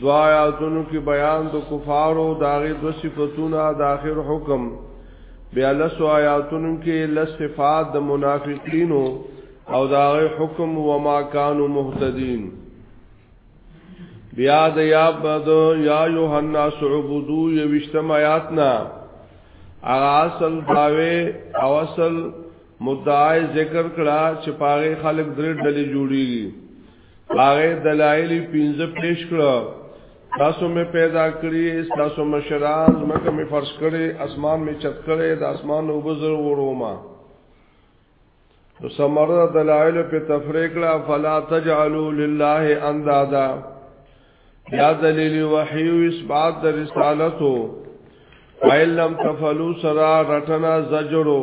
دوا آیاتونو کې بیان د کفارو داغه دو صفاتونه د آخر حکم بیا لسو آیاتونو کې لس صفات د منافقینو او داغه حکم و ما کانو مهتدین بیا د یا بد یا یوحنا سعبدو یوشتم آیاتنا اغا اصل داوی او اصل مدعای ذکر کړه چې پاره خلق درې ډلې جوړیږي هغه دلایل پنځه پیش کړو تاسو مې پیدا کړی تاسو مشران مکه مې فرش کړی اسمان مې چت کړی د اسمان او بزر وروما نو سمره دلایل په تفریق لا فلا تجعلوا لله اندادا یا دلیل وحی و اثبات د رسالتو فیلم تفلو سرا رټنا زجرو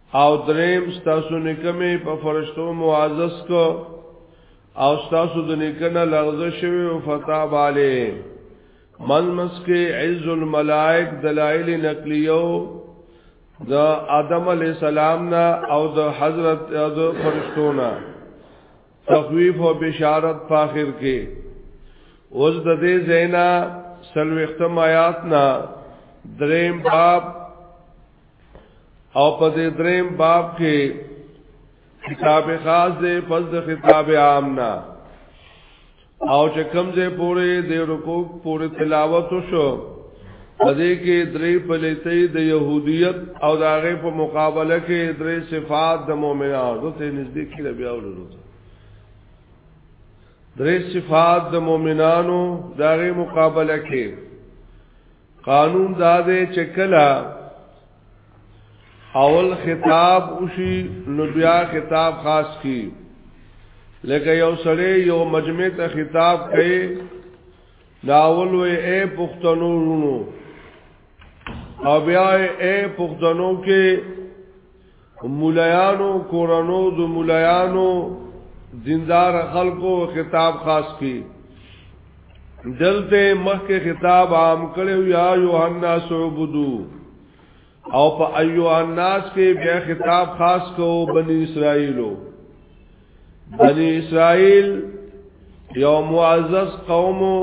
او دریم ستاسو نکمه په فرشتو معزز کو او ستاسو د نکنه لغزه شوی او فتا بالی من مسکی عز الملائک دلائل نقلیو د آدم علی السلام نا او د حضرت او د فرشتو نا تخویف او بشارت په اخر کې اوس د دې زینا سلوختم آیات نا دریم باب او په دې دریم باب کې خطاب خاص دی پس د خطاب عام نه او چې کوم ځای پورې د رکوع پورې تلاوت شو پدې کې درې پلیتې د يهودیت او د هغه په مقابله کې درې صفات د مؤمنانو ته نږدې کړي بیا ورته درې صفات د مؤمنانو د هغه مقابله کې قانون دا دی چې کله اول خطاب وشي نو بیا خطاب خاص کی لکه یو سړی یو مجمع ته خطاب کوي دا اول وی اے پښتنو رونو او بیا اے پښتنو کې مولایانو کورنو د مولایانو دیندار خلکو خطاب خاص کی دلته مخکې خطاب عام کړو یا یوحنا سعبدو او په ایو الناس کې بیا خطاب خاص کو بنی اسرائیلو بنی اسرائیل یو معزز قومو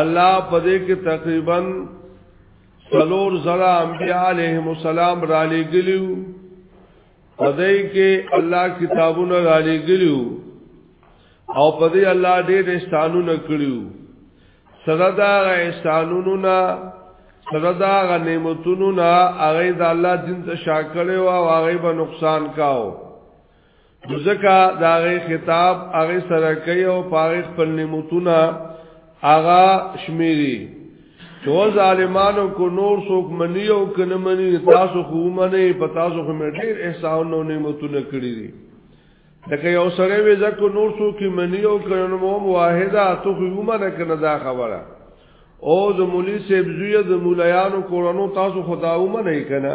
الله پدې کې تقریبا سلور زرا انبیاء علیهم السلام را لګلیو پدای کې الله کتابونه را لګلیو او پدای الله ډېر احسانونه کړیو سره دا احسانونو نه سره دا غنیمتونو نه هغه د الله دین ته شاکړې او هغه به نقصان کاو ځکه دا غي خطاب هغه سره کوي او پاره خپل نعمتونه هغه شمیري تو ظالمانو کو نور څوک منی او کنه منی تاسو خو منی په تاسو خو مې ډېر احسان او نعمتونه کړی دي لکه یو سره وې ځکه نور څوک منی او کنه مو واحده تو خو منه کنه دا خبره او د مولوی سیبزوی د مولایانو کورانو تاسو خداو منه کنه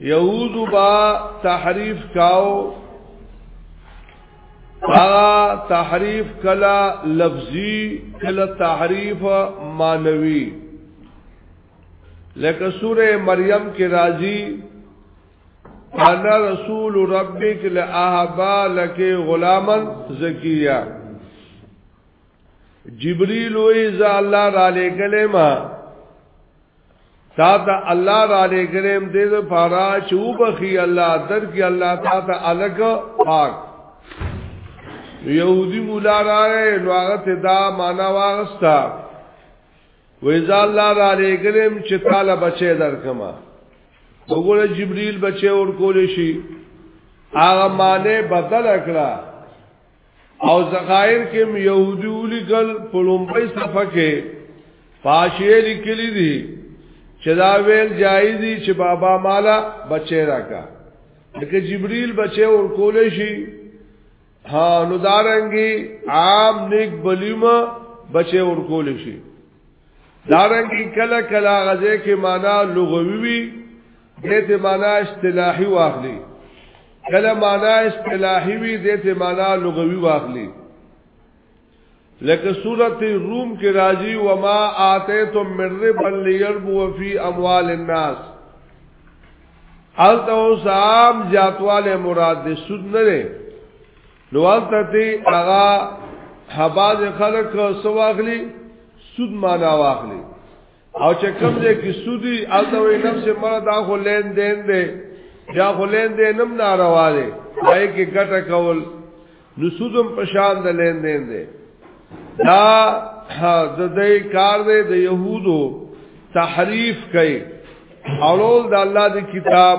یهود با تحریف کاو هغه تحریف کلا لفظی کلا تحریف مانوی لکه سوره مریم کې راځي انا رسول ربک لاهبا لک غلاما زکیہ جبريل وې ز الله را لګلې ما تا ته الله را لګرم دې د پارا چوبخي الله در کې الله تا ته الګ پاک يهودي مولا راغې نو هغه ته دا معنا واغستا وېزا الله را لګرم چې تعالی بچي درکما وګوره جبريل بچي ور کول شي هغه معنی بدل کړه او زخائر کې يهودي ولیکل په لومبۍ صفحه کې پاشې لیکلي دي چې دا ویل جایز دي چې بابا مالا بچی راکا لکه جبريل بچی ور کول شي ها نو دارنګي عام نیک بلیمه بچی ور کول شي دارنګي کله کله غزه کې معنا لغوي وي دته معنا اصطلاحي واخلي کله معنا اصطلاحي وي دته معنا لغوي واخلي لکه سورت روم کې راځي وما آتیتم من ربا ليربو فی اموال الناس الته اوس عام جاتواله مراد دې سود نه نو البته دی هغه حباز خلق سو واخلی سود معنا واخلی او چې کوم دې کې سودی الته وي نفس مړه دا خو لین دین دی یا خو لین دین هم ناروا دی پای کې ګټه کول نو سودم پشان د لین دین دی دا د دې کار دی د يهودو تحریف کوي اولول د الله د کتاب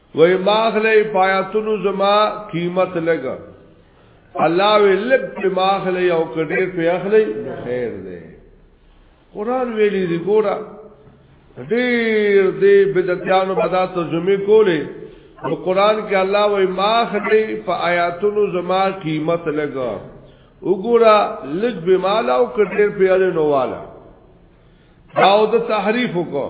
وای ماخله پایاتونو زما قیمت لګا الله وی لب په ماخله یو کډیر په اخلی خیر دی قران ویلی دی ګورا ډیر دی بدعتانو بدا ترجمه کوله نو قران کې الله وی ماخله په آیاتونو زما قیمت لګا وګورا لګ به مالا او کډیر په اړه نو والا او د تحریف وکړه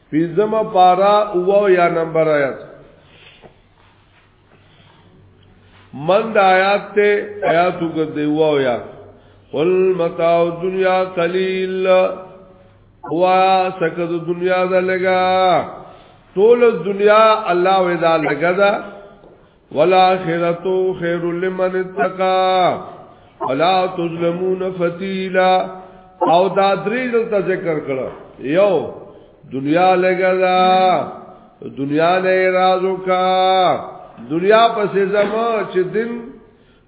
پنځمه پارا او یا نمبر آیات من د آیات ته آیات وګدې او یا قل متاع دنیا قلیل وا سکه د دنیا دا لګا ټول دنیا الله ودا لګا دا والاخرته خير لمن اتقى ولا تظلمون فتيلا او دا درې دلته ذکر کړه یو دنیا لګا دا دنیا نه رازو کا دنیا پسې زما چې دین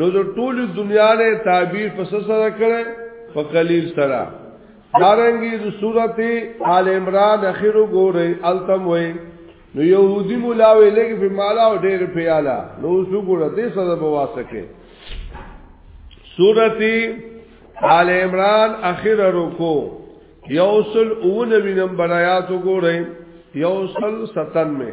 نو د ټول دنیا نه تعبیر پس سره کړي په قلیل سره دارنګي د سورته آل عمران اخر ګوري التم وي نو يهودي مولا وي لګي په مالا او ډېر پیالا نو سو ګوره دې سره بواسکه سورته آل عمران اخر رکو یوصل 99 نمبر آیات ګوري یوصل 97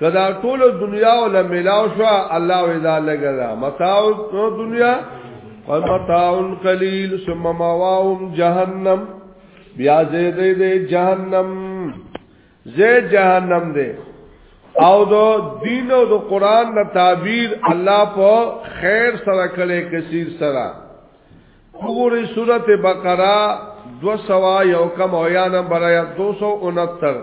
کدا ټول دنیا ول ملاو شو الله اذا لګا متاع دنیا ومتاع قلیل ثم مواهم جهنم بیا زید دې جهنم زید جهنم دې او دو دین او دو قران نه تعبیر الله په خیر سره کړي کثیر سره وګورئ سورته بقره 200 یو کم او یا نمبر 269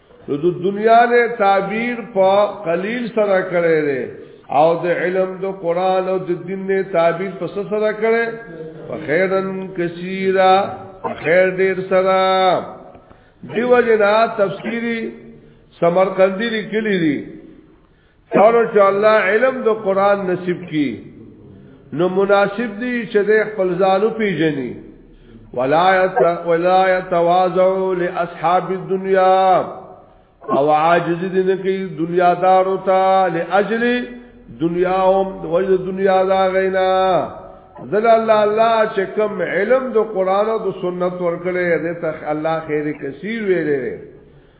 نو د دنیا نه تعبیر په قلیل سره کړي دي او د علم د قران او د دین نه تعبیر په سره کړي په خیرن کثیرا خیر ډیر سره دیو جنا تفسیری سمرقندی لیکلی دي سره چې الله علم د قران نصیب کی نو مناسب دی چې د خپل ځانو پیژني ولا یت ولا یتواضع لاصحاب الدنيا او عاجز دي نه کی دنیا دار او تا لاجل دنیا هم وجه دنیا دا غینا ذل الله الله چې کوم علم د قران او د سنت ورکړي دې ته الله خیر کثیر ویلې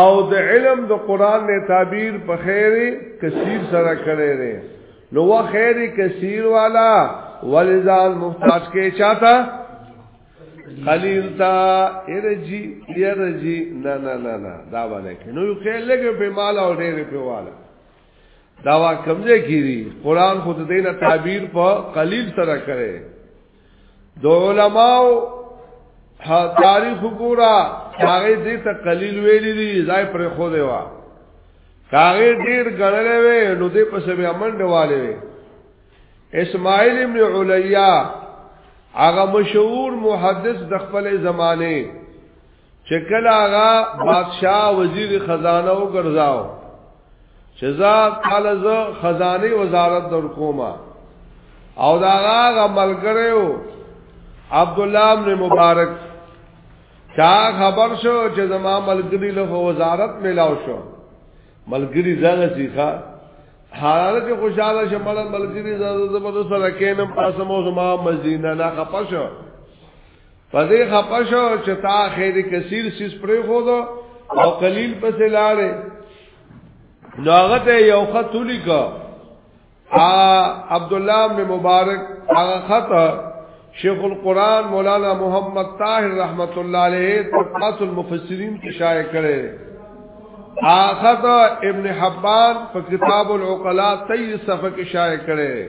او د علم د قران نه تعبیر په خیر کثیر سره کړی دی نو وا خیر کثیر والا ولزال محتاج کې چاته قلیل تا ارجی ارجی نه نه نه نه دا باندې کې نو یو کې لګې په مال او ډېر په والا دا وا کمزې کیږي قران خود دینه تعبیر په قلیل سره کړي د علماو ها تاریخ ګورا هغه دې ته قلیل ویلي دي ځای پر خو دی وا هغه ډیر غړلې وې نو دې په سبي امن دیواله وې اسماعیل ابن علیا هغه مشهور محدث د خپل زمانه چې کله هغه بادشاہ وزیر خزانه وګرځاو چې زه کله زه خزانه وزارت در کومه او دا هغه ملګریو عبد الله بن مبارک چا خبر شو چې زما ملګری له وزارت ملاو شو ملګری زغه سیخه حالاله چې خوشاله شمل ملګری زړه زبر سره کینم پاسمو زما مزینه نه خپشو په دې خپه شو چې تا خیر کثیر سیس پرې خو دو او قلیل پسې لاړې نو هغه ته یو خط ولیکو ا عبد الله بن مبارک هغه خط شیخ القران مولانا محمد طاهر رحمت الله علیه تقاص المفسرین کې شایع کړي اخذ ابن حبان په کتاب العقلاء 23 صفحه کې شایع کړي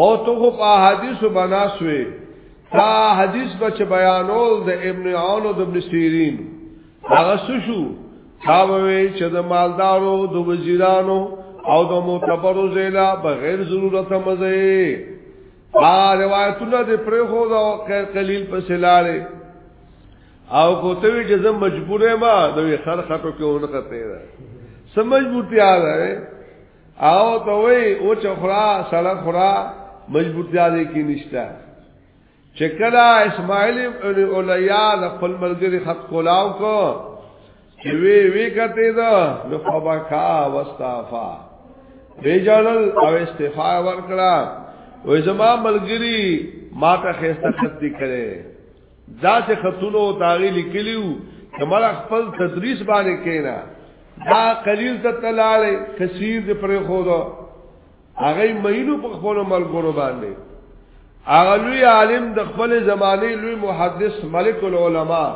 او تو خو په حدیث بناسوي دا حدیث بچ بیانول د ابن عون او د ابن سیرین هغه شو دا وی چې د مالدارو د وزیرانو او د معتبرو زیلا بغیر ضرورت مزه دا روایتونه د پرې خو دا قلیل په سلاله او کوته وی چې زه مجبورې ما د خر خټو کې اونخته ده سمجبورتیا ده او ته وی او چخرا سره خرا مضبوطیا دې کې نشته چکلا اسماعیل ابن اولیا د خپل ملګری خط کولاو کو چې وی وی کته دا نو فبکا واستعفا بیجانل او استعفا ورکړه وې زما ملګری ما ته خسته خط دي کړي دا چې خطونو او داغي لیکلیو چې مړ خپل تدریس باندې کینا دا قلیل ته تلاله کثیر دې پرې خو دا هغه مینو په خپل ملګرو باندې هغه لوی عالم د خپل زمانه لوی محدث ملک العلماء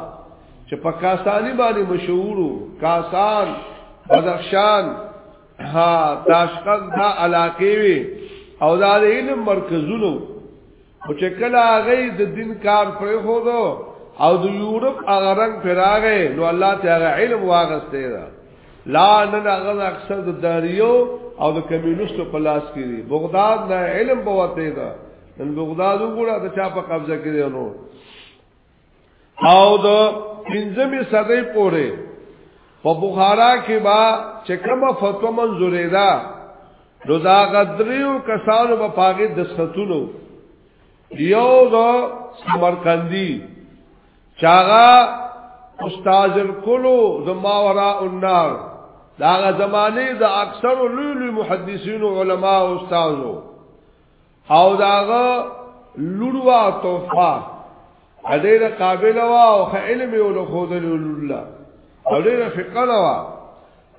چې په کاسانی باندې مشهورو کاسان بدخشان ها تاشقند دا علاقه وی او دا علم مرکزونو او چې کله هغه د دین کار پرې خو دو او د یورپ هغه رنگ پراغه نو الله ته هغه علم واغسته دا لا نن هغه اکثر د داریو او د کمیونستو په لاس کې دی بغداد نه علم بوته دا نن بغداد وګړه د چا په قبضه کې دی نو او د پنځمې صدۍ پورې په بخارا کې با چې کومه فتوا منزورې ده نو دا غدریو کسانو په پاګه دسختونو یو د سمرقندی چاغا استاد کلو د ماورا النار دا غ زمانه د اکثر لولو محدثینو علما او استادو او داغه لوروا توفا ډېر قابل وا او علم یې ول خو دل الله او ډېر فقره وا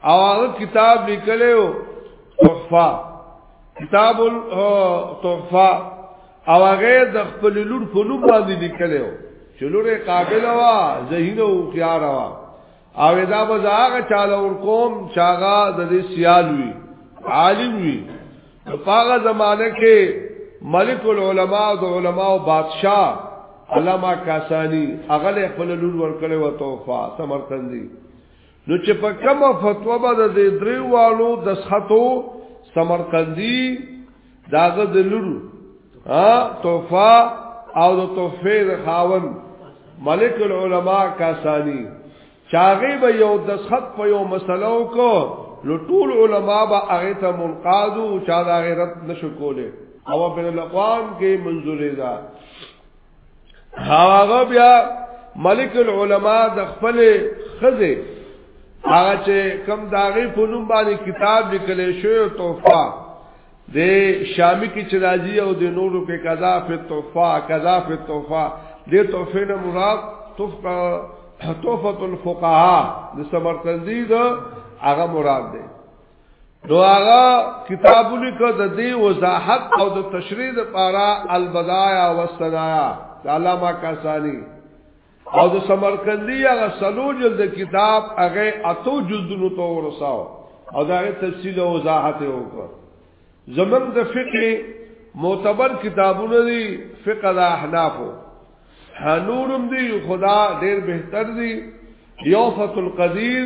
او هغه کتاب لیکلو توفا کتاب التوفا او هغه د خپل لور په نوم باندې لیکلو چې لور قابل وا ذهین او خيار وا او دا به هغه چاله ور کوم چې هغه د دې سیال وي عالم وي په هغه زمانه کې ملک العلماء او علماء او بادشاہ علامه کاسانی هغه له خپل لور ور کړو او توفا سمرقندی نو چې په کومه فتوا به د دریوالو د سختو سمرقندی داغه د لورو ها توفا او د توفید خاون ملک العلماء کاسانی چاغي به یو د خط په یو مسلو کو نو ټول علما به هغه ته منقاد او چا د غیرت نشو کوله او بین الاقوام کې منزورې ده هغه بیا ملک العلماء د خپل خزه هغه چې کم داغي په نوم باندې کتاب لیکل شوی توفا د شامی کی چرازی او د نورو کې قضا فی توفا قضا فی توفا د توفه نه مراد توفا توفه الفقهاء د سمرقندی دا هغه مراد ده نو هغه کتاب لیکو د دې وضاحت او د تشریح لپاره البدایا او السدایا د علامه کاسانی او د سمرقندی هغه سلو جلد کتاب هغه اتو جلدونو ته ورساو او دا تفصیل او وضاحت وکړ زمن د فقه معتبر کتابونه دي فقه د احنافو نورم دی خدا ډیر بهتر دی یو فتح القدیر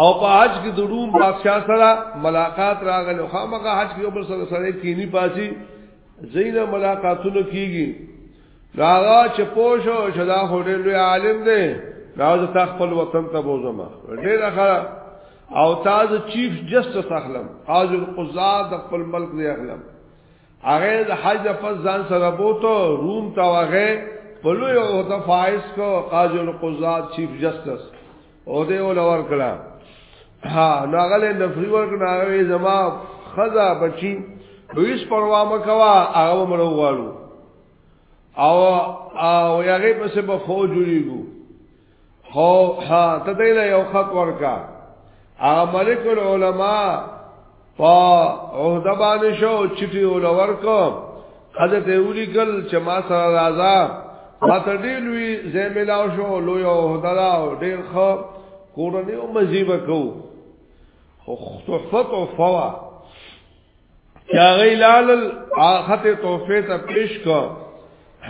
او په حج کې د روم بادشاہ سره ملاقات راغل او خامخا حج کې بل سره سره کینی پاسي زینه ملاقاتونه کیږي راغا چې پوښو شدا هډل لوی عالم دی راز تا خپل وطن ته بوزما ډیر اخره او تاز چیف جسټس اخلم حاج القضات خپل ملک دی اخلم هغه د حج په ځان سره بوته روم تا وغه په لوی او د فائز کو قاضي القضات چیف جسټس او دې ول ور کړه ها نو هغه له نفری ور کړه هغه زما خزا بچی هیڅ پروا مکوا هغه مړو غواړو او او هغه په څه په فوج جوړیږي خو ها ته دې له یو خط ورکا هغه ملک العلماء په عہده باندې شو چټي ولور کو حضرت اولی کل چې ما سره راځه ما ته ډیر لوی زې ملاو شو لوی عہده دا ډیر خو کورنۍ او مزيبه کو خو تحفه تحفه وا یا غیلال اخت تحفه ته پیش کو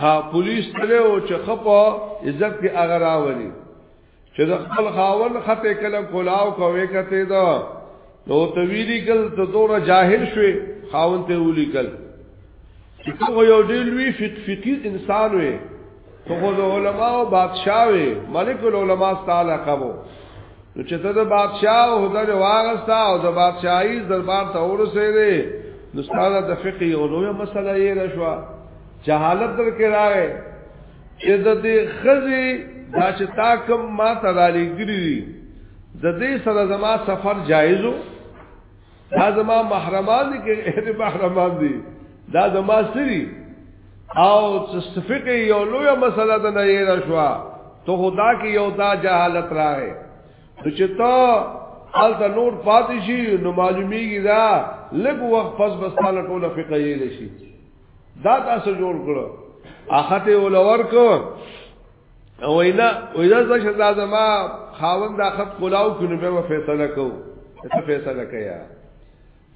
ها پولیس تلو چې خپه عزت کې اگر راولي چې د خپل خاون خطه کله کولاو کوي کته دا نو ته ویلی کل ته دوره جاهل شوي خاون ته ویلی کل چې ته یو ډېر لوی فقیر انسان وې ته خو د علماو بادشاہ وې ملک العلماء تعالی قبو نو چې ته د بادشاہ او د واغستا او د بادشاہي دربار ته ورسېدې نو ستاسو د فقې او لوی مسله یې راشوا جهالت در کې راغې چې د دې خزي دا چې تا کوم ما ته را لګري دي د دې سره زما سفر جایزو دا زما محرمان دي کې اهل محرمان دي دا زما سری او تصفیق یو لوی مسله ده نه یې راشوا ته خدا کې یو دا جهالت راغې نو چې ته حالته نور پاتې شي نو معلومیږي دا لږ وخت پس بس تعالی ټوله فقہ یې لشي دا تاسو جوړ کړو اخته ولور کو او اینا او اینا ز شدا زما خاوند اخت کلاو کنه به فیصله کو ته فیصله کیا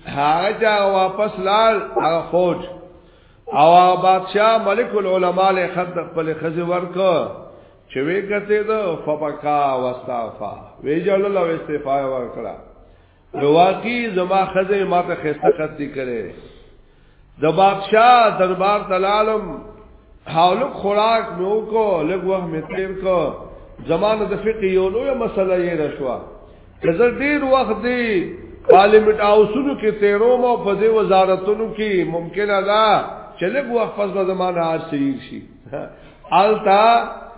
هغه چا واپس لال هغه فوج او بادشاہ ملک العلماء له خط خپل خزي ورکو چې وی کته دو فبکا واستغفا وی جوړل او استغفار ورکړه نو واقعي زما خزه ما ته خسته خط لیکره د بادشاہ دربار تلالم حالک خوراک نو کو لګ وه می تیر کو زمانه د فقه یو لوی مسله یې رشوا کزر ډیر وخت دی پارلیمنت اوسونو کې تیرو مو په دې وزارتونو کې ممکن ادا چې لګ وخت پس به زمانه هر شي شي آلتا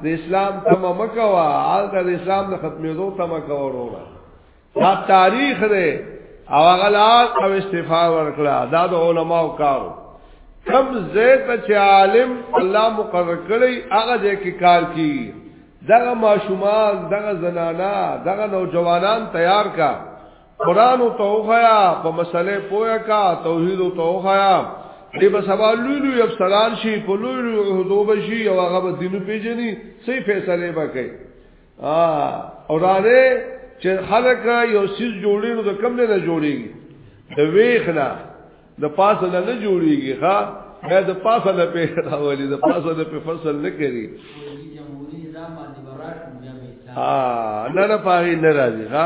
د اسلام تمه مکوا آلتا د اسلام د ختمېدو تمه کوا وروړه دا تاریخ دی او هغه لار او استفا ورکړه دا د علماو کارو کم زیت چې عالم الله مقرر کړی هغه دې کې کار کی دغه ماشومان دغه زنانا دغه نوجوانان تیار کا قران او توخیا په مسلې پویا کا توحید او توخیا دې په سبا لوی لوی افسران شي په لوی لوی حدود شي او هغه دینو پیژني صحیح فیصله وکړي او دا دی چې خلک یو سیز جوړي نو د کم نه جوړيږي د ویخ نه د پاسه نه نه جوړيږي ها دا د پاسه نه په راولي د پاسه نه په فصل نه کوي ها نه نه پاري نه راځي ها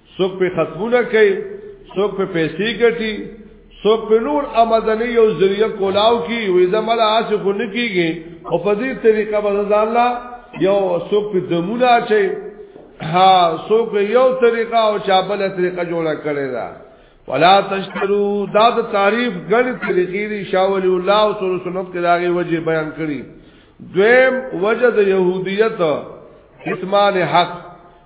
څوک په خطبونه کوي څوک په پیسې ګټي څوک په نور امدني یو ذریعہ کولاو کی وې زمل آس خو نه کیږي او په دې طریقه به ځان لا یو څوک په دمونه اچي ها څوک یو طریقه او چابل طریقه جوړه کړي دا ولا تشترو دا د تعریف ګڼ طریقې دي شاول الله او صلی الله علیه وسلم کې داغه وجه بیان کړي دویم وجه د يهودیت کتمان حق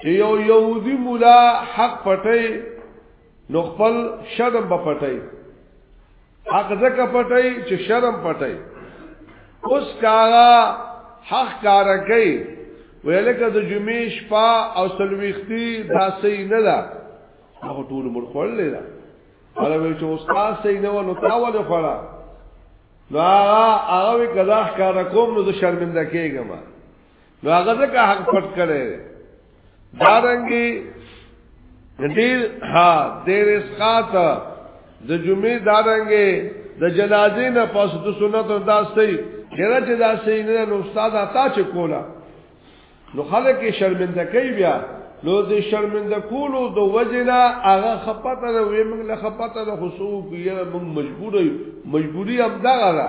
چې یو یهودي مولا حق پټي نو خپل شرم به پټي حق ځکه پټي چې شرم پټي اوس کارا حق کار کوي ویلکه د جمعې شپه او سلويختي داسې نه ده هغه ټول مر خړلې ده هغه وی چې استاد سي نه ونه تاول خړا نو هغه هغه کدا ښکار کوم نو زه شرمنده کېږم نو هغه ځکه حق پټ کړي دا رنګي ډیر ها ډیر اسقات د جمعې دا رنګي د جنازې نه پس د سنت دا سي ډیر چې دا سي نه نو استاد عطا چې کولا نو خلک شرمنده کوي بیا نو د شرمنده کولو د وجنا هغه خپته د ویمنګ له خپته د حسو کیه موږ مجبور یو مجبوری هم دا غره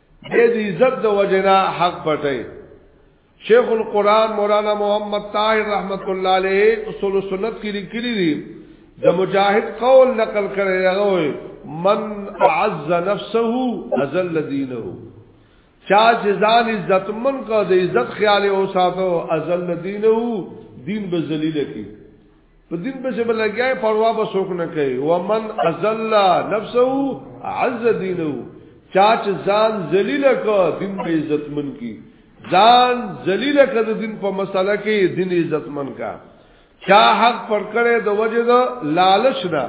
دې دې عزت د وجنا حق پټي شیخ القران مولانا محمد طاهر رحمت الله علیه اصول سنت کې لیکلي دي د مجاهد قول نقل کړي هغه وي من عز نفسه ازل دینه چا چې ځان عزت من کو د عزت خیال او ساتو ازل دینه دین به ذلیل کی په دین په شبل لګیای پروا به سوک نه کوي ومن ازل نفسه عز دینه چا چې ځان ذلیل کړ دین به عزتمن کی ځان ذلیل کړ د دین په مسله کې دین عزتمن کا چا حق پر کړه د وجه د لالچ نه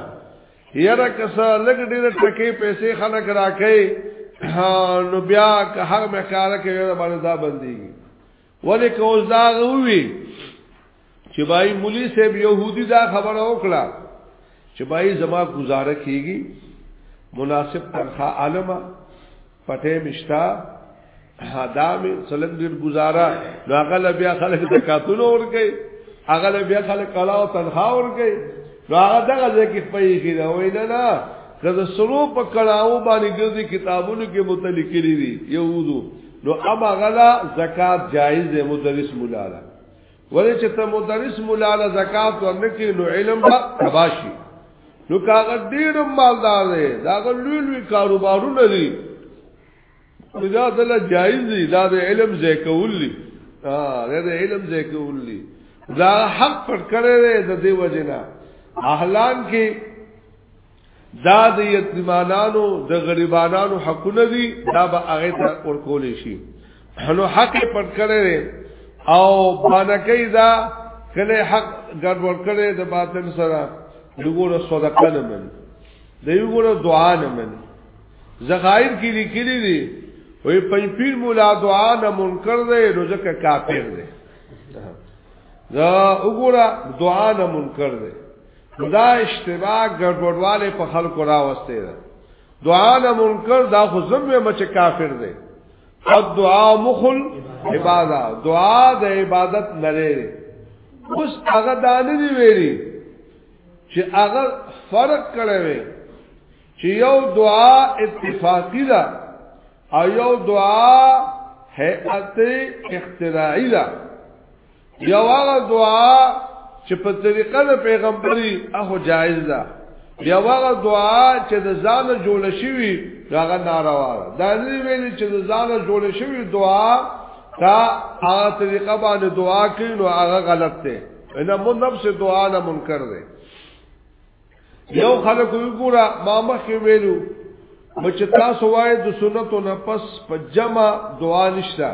یره کسه لګ ډیر ټکه پیسې خلک راکې نو بیا که هر مکاره کې باندې دا بندي ولې کوز دا غوي چې بای مولوی صاحب يهودي دا خبره وکړه چې بای زما گزاره کیږي مناسب تنخواه عالمه پټه مشتا حدام سلنګ دې گزاره نو هغه بیا خلک د کاتونو ورګي هغه بیا خلک کلا او تنخواه ورګي نو هغه دغه ځکه پیږي دا وینا نه کله سرو په کلاو باندې ګرځي کتابونو کې متعلق کړی دي يهودو نو اما غلا زکات جایز دی مدرس مولا ولې چې ته مدرس مولا له زکات ورنکې نو علم به تباشي نو کاغه ډیر مالدار دی دا لوی لوی کاروبارونه دي دا دل جایز دي دا د علم زکول دي ها دا د علم زکول دي دا حق پر کړی دی د دې وجنه اهلان کې دا د یتیمانانو د غریبانانو حقونه دي دا به هغه ته ورکول شي نو حق پټ کړي او باندې دا کله حق ګډ ور کړي د باطل سره دغه صدقه نه من دغه دعا نه من زغایر کې لیکلي دي وې پنځپیر مولا دعا نه منکر دی نو ځکه کافر دی دا وګوره دعا نه منکر دی دا اشتباه ګډوډواله په خلکو راوسته ده دعا نه منکر دا خو زموږ مچ کافر دی او دعا مخل عبادت دعا د عبادت نه لري اوس هغه دانه دی ویلي چې هغه فرق کړی چې یو دعا اتفاقی ده او یو دعا هيئت اختراعی ده یو هغه دعا چې په طریقه د پیغمبري هغه جایز ده یو هغه دعا چې د ځان جوړ شوی هغه ناروا ده دا نه ویل چې د ځان جوړ شوی دعا دا هغه طریقه باندې دعا کوي نو هغه غلط ده نه مو نفس دعا نه منکر ده یو خلک وګورا ما مخې ویلو مچ تاسو وای د سنتو نه پس په جمع دعا نشتا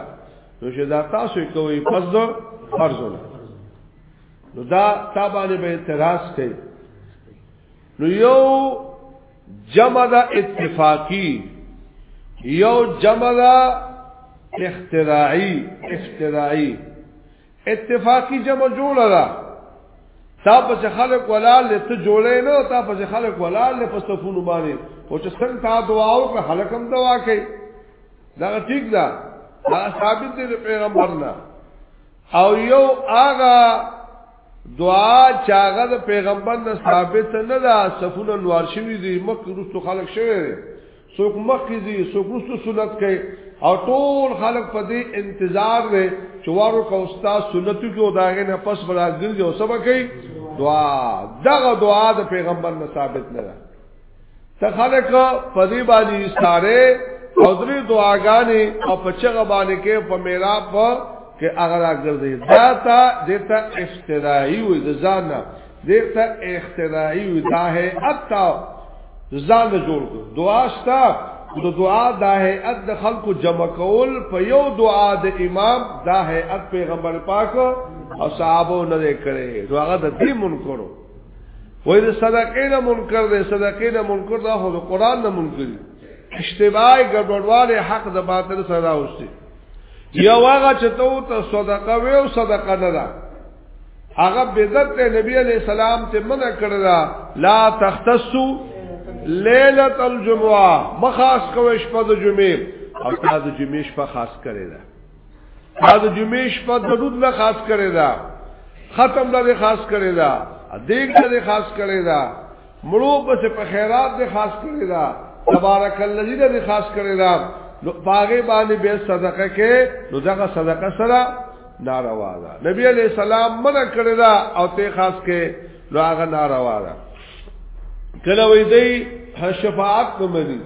نو چې دا تاسو کوي پس د فرض نه نو دا تابانه به اعتراض کوي نو یو جمع دا اتفاقی یو جمع دا اختراعی اختراعی اتفاقی جمع جوړه ده تا پس خلق ولال له ته جوړې نه تا پس خلق ولال له پسفونو باندې او چې څنګه تا دعا او که خلق هم دعا کوي دا ټیک ده دا ثابت دی پیغمبر نه او یو هغه دعا چې هغه د پیغمبر نه ثابت نه ده صفونه نوار شوی دی مکه رسو خلق شوی دی څوک مخکې ځي څوک وروسته سنت کوي او ټول خلک په دې انتظار دی چې وارو کا استاد سنتو کې او داغه نه پس بلا ګرځي او سبا کوي دعا دغه دعا د پیغمبر نه ثابت نه ده ته خلک په دې باندې ساره او درې دعاګانې او په چغه باندې کې په میرا په کې اغرا ګرځي دا تا دته افترائی وي ځان نه دیکھتا اختراعی دا ہے اتا ځان جوړ کو دعا شتا د دعا دا ہے اد د خلکو جمع کول په یو دعا د امام دا ہے اد پیغمبر پاک او صحابه نه کړي نو هغه د دې منکرو وای د صدقې نه منکر دی صدقې نه منکر دا هو د قران نه منکر دی اشتباه ګډوډواله حق د باطل سره اوسي یو هغه چې ته صدقه وې او صدقه نه ده هغه بدعت ته نبی علی السلام ته منع کړل لا تختصو ليله الجمعه مخاص کوي شپه د جمعې او تا د جمعې شپه خاص کړی دا تا د جمعې شپه د رود نه خاص کړی دا ختم د خاص کړی دا دین د خاص کړی دا مړو پس په خیرات دې خاص کړی دا تبارک الذی دې خاص کړی دا نو باغې باندې به صدقه کې نو دغه صدقه سره ناروا ده نبی علیہ السلام منع کړی دا او ته خاص کې نو هغه ناروا ده کله وې دی شفاعت نه مني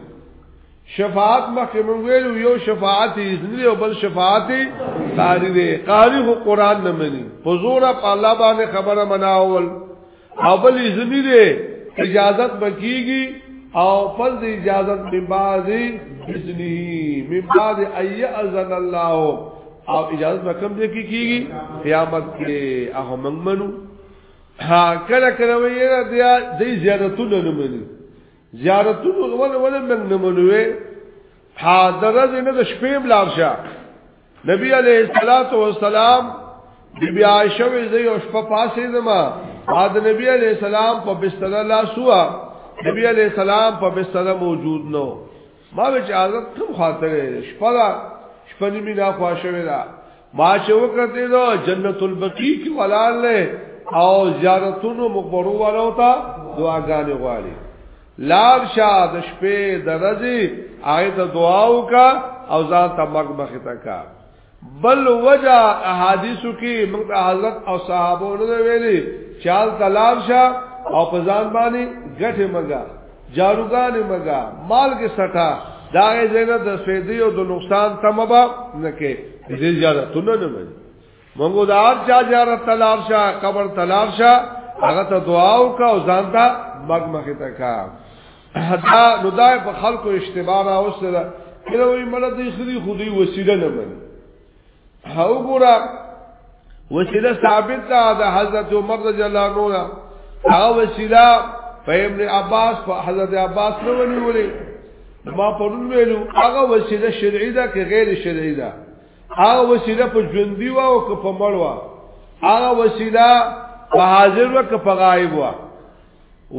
شفاعت مخکې مونږ ویلو یو شفاعت اذن او بل شفاعت قاری دی قاری هو قران نه مني حضور په الله باندې خبره مناول او بل ځنی دی اجازت بکیږي او پر دې اجازت به بعد اذنی به بعد ای اذن الله او اجازت به کوم دې کیږي قیامت کې هغه موږ منو ها کله کله ویره دې زیارتونه نه مني زیارتونه ول ول موږ نه منو ها درځ نه د شپې بلار شه نبی علیہ الصلات والسلام بی بی عائشہ وی زی او شپه پاسې زما بعد نبی علیہ السلام په بستر لا سوا نبی علیہ السلام په بستر موجود نو ما به اجازه کوم خاطر شپه دا شپه نیمه دا خوښوي دا ما چې وکړته دا جنت البقیع کې ولال او زیارتونو مقبرو والو ته دعاګانې غواړي لار شا د شپې د رزي آیت دعا وکا او ځان ته مګ مخه تکا بل وجه احادیثو کې موږ حضرت او صحابو نه ویلي چال تلار شا او په ځان باندې ګټه مګا جاروګان مګا مال کې سټا دا غي زینت د سیدی او د نقصان تمبا نه کې دې زیاده تونه نه مونږ دا هر چا زیارت تلار شه قبر تلار شه هغه ته دعا وکا او ځان ته مګ مخه ته کا دا نو دا په خلکو اشتباه را وسره کله وی مړه دې خري خودي وسیله نه بني هاو ګورا وسیله ثابت ده د حضرت عمر رضی الله عنه هغه وسیله په ابن عباس په حضرت عباس نه ونیولې ما پرون ویلو هغه وسیله شرعي ده که غیر شرعي ده هغه وسیله په ژوندۍ وا او که په مړ وا هغه وسیله په حاضر وا که په غایب وا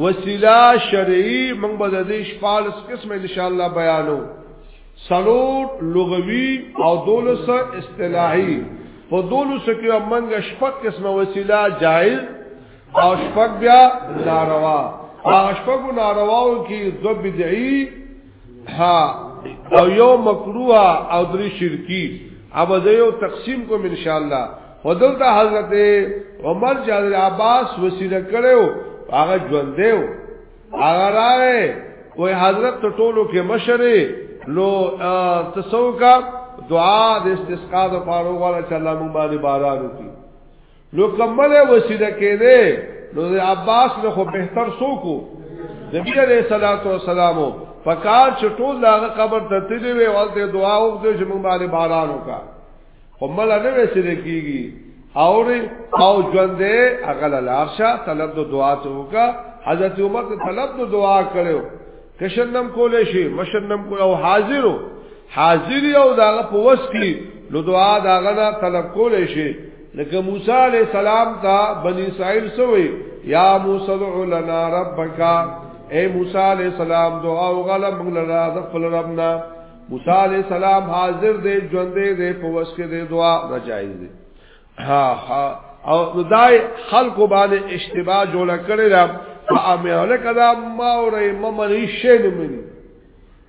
وسیله شرعي موږ به د دې شپږ قسم ان شاء الله بیانو سلوط لغوي او دولس اصطلاحي په دولس کې موږ شپږ قسم وسیله جائز او شپږ بیا ناروا هغه شپږ نارواو کې دو بدعي ها او یو مکروه او درې شرکی او زه یو تقسیم کوم ان شاء الله خدلته حضرت عمر جابر عباس وسیله کړو هغه ژوند دیو هغه راغی وای حضرت ټولو کې مشره لو تسوکا دعا د استسقا د پاره ولا چې الله مونږ باندې باران وکړي نو کمله وسیله کېده نو د عباس له خو بهتر سوکو نبی علیہ الصلوۃ والسلام پکار چې ټول داغه قبر ته تللی وي او ته دعا وکړي چې موږ باندې باران وکا خو مل نه وسیله کیږي او او ژوندې اغل لارشه طلب د دعا ته وکا حضرت عمر ته طلب د دعا کړو کشنم کولې شي مشنم کول او حاضرو حاضر یو داغه په وس کې نو دعا داغه نه طلب کولې شي لکه موسی علی السلام ته بنی اسرائیل سوې یا موسی ادع لنا ربک اے موسی علی السلام دعا وغلا موږ لرا د خپل ربنا موسی علی السلام حاضر دی ژوند دی په وس کې دی دعا نه جایز دی ها ها او دای خلق باندې اشتباه جوړ کړی دا امه لکدا ما اورې ممنی شې نه مني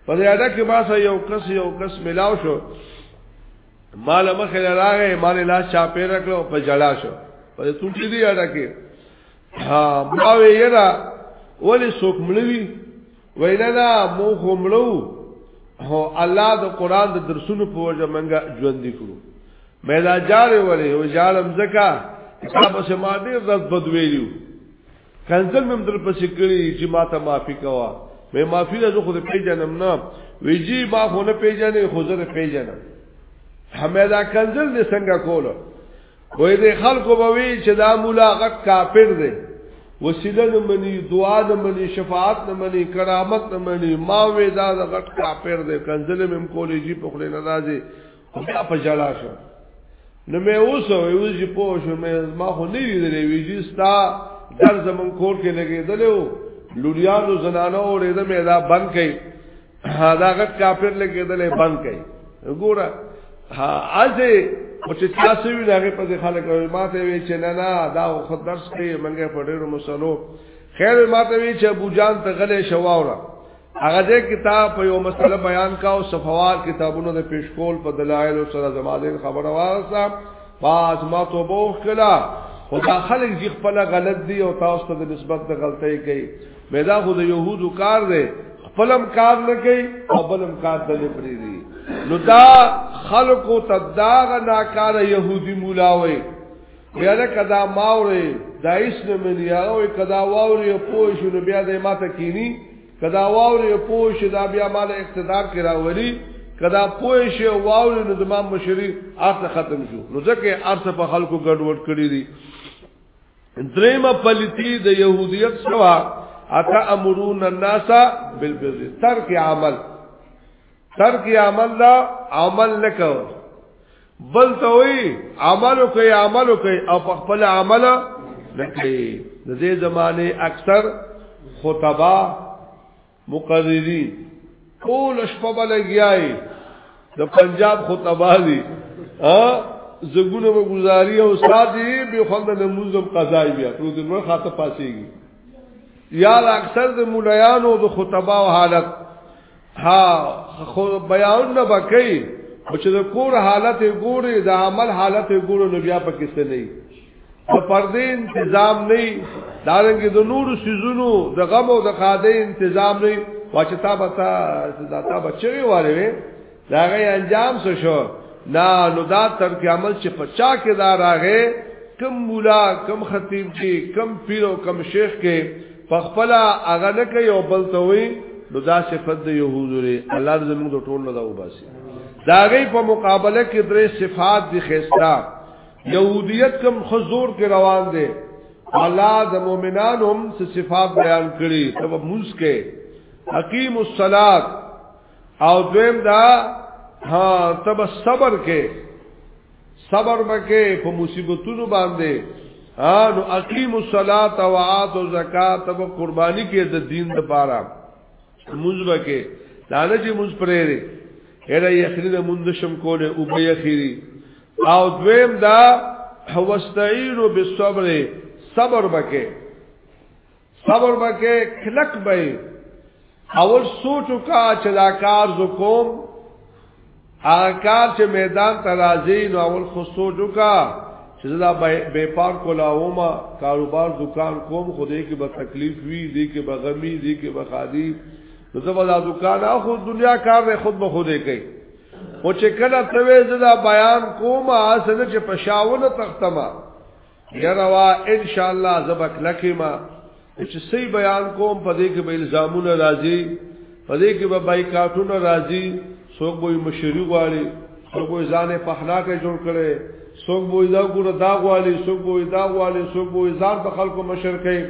په دې اړه کې ما سره یو کس یو کس ملاو شو مال مخه راغې مال لا چا پیر کړو په جلا شو په دې ټوټې دی اړه کې ها ما ویرا ولی سوک ملوی وینا دا مو خمړو هو الله د قران د درسونو په وجه منګه ژوند کړو مې دا جار ولې او جارم زکا کتاب سه ما دې رد بدویلو کنځل مې در پسې کړی چې ما ته معافي کوا مې معافي له خو دې پیژنم نه ویجی ما خو نه پیژنې خو زه نه پیژنم همدا کنځل دې څنګه کولو وې دې خلکو به وی چې دا مولا غټ کافر دی وسیله نه مني دعا نه مني شفاعت نه مني کرامت نه مني ما وې دا غټ کافر دی کنځل مم کولې جی په خله نه راځي بیا په جلا شو نو مې اوس وې اوس چې پوه شو مې ما خو نه لیدلې وی چې ستا در زمون کور کې لګېدلې و لوریانو زنانو اورېده مې دا بند کړي دا غټ کافر لګیدلې بند کړي ګوره ها اځه او چې تاسو وی هغه په خلک وي ما ته وی چې نه نه دا خو درس کې منګه په ډیرو مسلو خیر ما ته وی چې ابو جان ته غلې شواوره هغه دې کتاب په یو مسله بیان کا او صفوار کتابونو د پیشکول په دلایل او سره زماده خبره واسه پاس ما تو بوخ کلا خدا خلق جی خپل غلط دی او تاسو ته نسبت د غلطۍ کوي مېدا خو د يهودو کار دی خپلم کار نه کوي او بلم کار ته نه پریږي نو دا خلکو ته دا ناکار يهودي مولاوي بیا له کدا ماوري دا هیڅ نه مني هغه کدا واوري پوه شو نو بیا دې ماته کینی کدا واوري پوه شو دا بیا مال اقتدار کې راولي کدا پوه شي واوري نو د ما مشري ارته ختم شو نو ځکه ارته په خلکو ګډوډ کړی دي دریمه پلیتی د يهودیت سوا اتا امرون الناس بالبر ترک عمل ترک عمل دا عمل نکو بل ته وی عمل کوي عمل کوي او په خپل عمل نکي د دې زمانه اکثر خطبه مقررین ټول شپه بلګیای د پنجاب خطبازي ها زګونه به گزاري او استاد یې به خوند د منظم قضای بیا ټول د نور خاطر پاسيږي یا اکثر د مولایانو د خطبه او حالت ها خو بیان نه بکې چې د کور حالت ګوري د عمل حالت ګوري نو بیا پکې څه نه د پردې تنظیم نه دارنګ د نور سيزونو د غم او د خاده تنظیم نه واچ تا بتا دا تا بچي واره وي دا غي انجام څه شو نا نو دا تر قیامت چې پچا کې دا راغې کم مولا کم خطیب کې کم پیر او کم شیخ کې فخپلا هغه نه کوي او بل ته وي نو دا صفت د يهودو لري الله دې موږ ټول نه دا وباسي دا غي په مقابله کې درې صفات دي خيستا يهوديت کم خزور کې روان دي الله د مؤمنان هم څه صفات بیان کړي تب موس کې حکیم الصلات او دویم دا ها تب صبر کې صبر بکې په مصیبتونو باندې ها نو اقیم الصلات او اتو زکات او قربانی کې د دین لپاره موږ بکې دا نه چې موږ پرې لري اېدا یخنی د موږ شم کوله او به یخیری او دویم دا واستعینوا بالصبر صبر بکې صبر بکې کلک به اول سوچ وکا چې دا کار زو کوم هغه کار چې میدان ته راځي نو اول خو سوچ وکا چې دا به پار کولاوما کاروبار دکان کوم خو دې کې به تکلیف وي دې کې به غمی دې کې به خادي نو زه به دا دکان اخو دنیا کار به خود به خوده کوي خو چې کله ته وې زدا بیان کوم اسن چې پښاونه تختما یروا ان شاء الله زبک لکما چې صحیح بیان کوم په دې کې به الزامونه راځي په دې کې به بایکاټونه راځي څوک به مشری غواړي څوک به ځان په اخلاق جوړ کړي څوک به دا ګور دا غواړي څوک به دا غواړي څوک به ځان په خلکو مشر کوي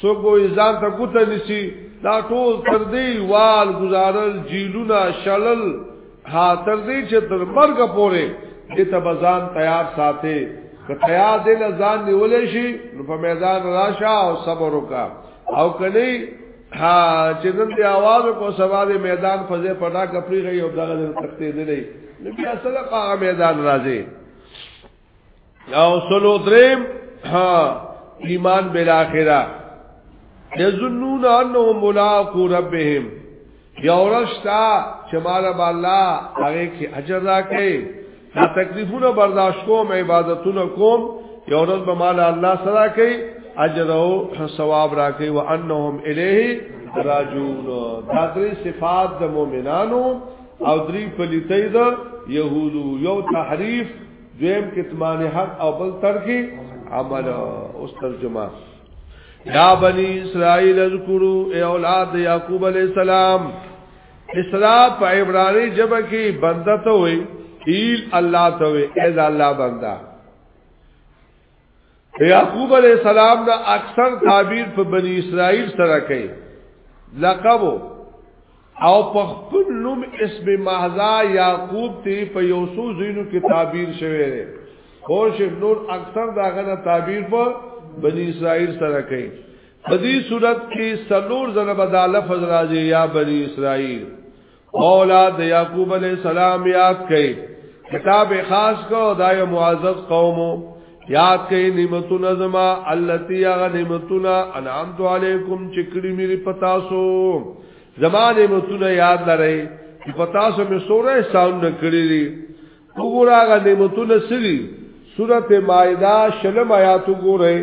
څوک به ځان ته ګوته نسی دا ټول تر دې وال گزارل جیلونه شلل ها تر دې چې تر مرګ پورې دې ته بزان تیار ساتي که تیار دې نه ځان نیولې شي نو په میدان راشه او صبر وکا او کني ها چې نن دې आवाज کو سبا دې میدان فزه پټا کپری غي او دغه تختې دې نه بیا سره قا میدان راځي او سلو دریم ها ایمان بالاخره یظنون انهم ملاقات ربهم یا ورشتا چې مال بالا هغه کې اجر راکې دا تکلیفونه برداشت کوم عبادتونه کوم یو ورځ به مال الله سره کوي اجر او ثواب راکې وانهم الیه راجون دا درې صفات د مؤمنانو او دری پلیتای دا یهودو یو تحریف دویم کتمان حق او بل ترکی عمل اوس ترجمه یا بنی اسرائیل اذکرو اے اولاد یعقوب علیہ السلام اسراء په عبرانی جبه کې بنده ته وي ایل الله ته وي اے الله بنده یعقوب علیہ السلام دا اکثر تعبیر په بنی اسرائیل سره کوي لقب او په خپل نوم اسم محضا یعقوب تی په یو سو زینو کې تعبیر شوی دی خوش نور اکثر داغه نه تعبیر په بنی اسرائیل سره کوي په دې صورت کې سلور زنه بداله فز راځي یا بنی اسرائیل اولاد یعقوب علیہ السلام یاد کئ کتاب خاص کو دای معزز قومو یاد کئ نعمتنا زما التی اغا نعمتنا انعمت علیکم چکڑی میری پتاسو زما نعمتنا یاد لرئی پتاسو می سور احسان نکڑی لی اگر آغا نعمتنا سری سورت مائدہ شلم آیاتو گو رئی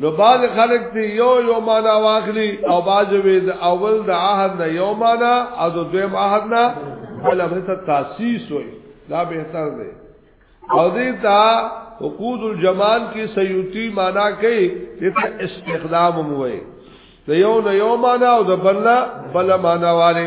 نو باز خلق دی یو یو معنا واخلی او باز وی د اول د عهد نه یو معنا او د دویم عهد نه بل هغه تاسیس وي دا بهتر دی او دې تا حقوق الجمال کی سیوتی معنا کوي چې استخدام مو وي د یو نه یو معنا او د بل بل معنا والے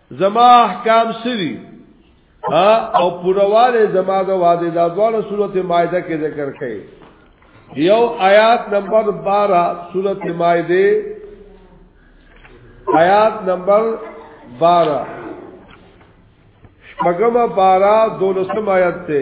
زما احکام سری او پرواله زما د واده دا دواړه سورته مائده کې ذکر کړي یو آیات نمبر 12 سورته مائده آیات نمبر 12 شپږم 12 دولسم آیات ته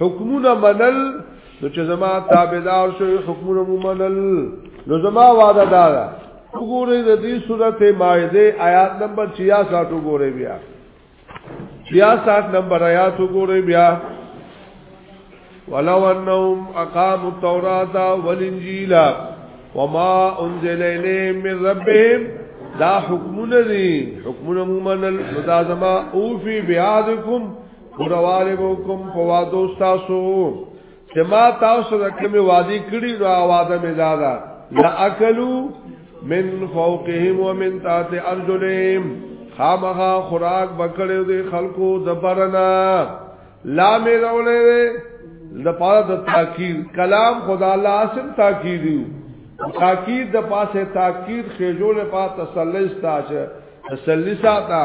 حکمونه منل نو چې زما تابعدار شو حکمونه مو منل نو زما وعده دا ده وګورئ د دې سورته مائده آیات نمبر 66 وګورئ بیا 66 نمبر آیات وګورئ بیا ولو انهم اقاموا التوراة والانجيل وما انزل اليهم من ربهم دا حکمونه دي حکمونه مومن الهدى زما اوفي بعادكم پرواله وکم په وادو تاسو چې ما تاسو د کومې وادي کړی نو واده مې دادا لا اکلو من فوقهم ومن تحت ارجلهم خامغه خوراک بکړې دي خلکو د برنا لا مې راولې د پاره د تاکید کلام خدا الله اسم تاکیدو تاکید د پاسه تاکید خېجو له پاسه تسلی ستا چې تسلی ساته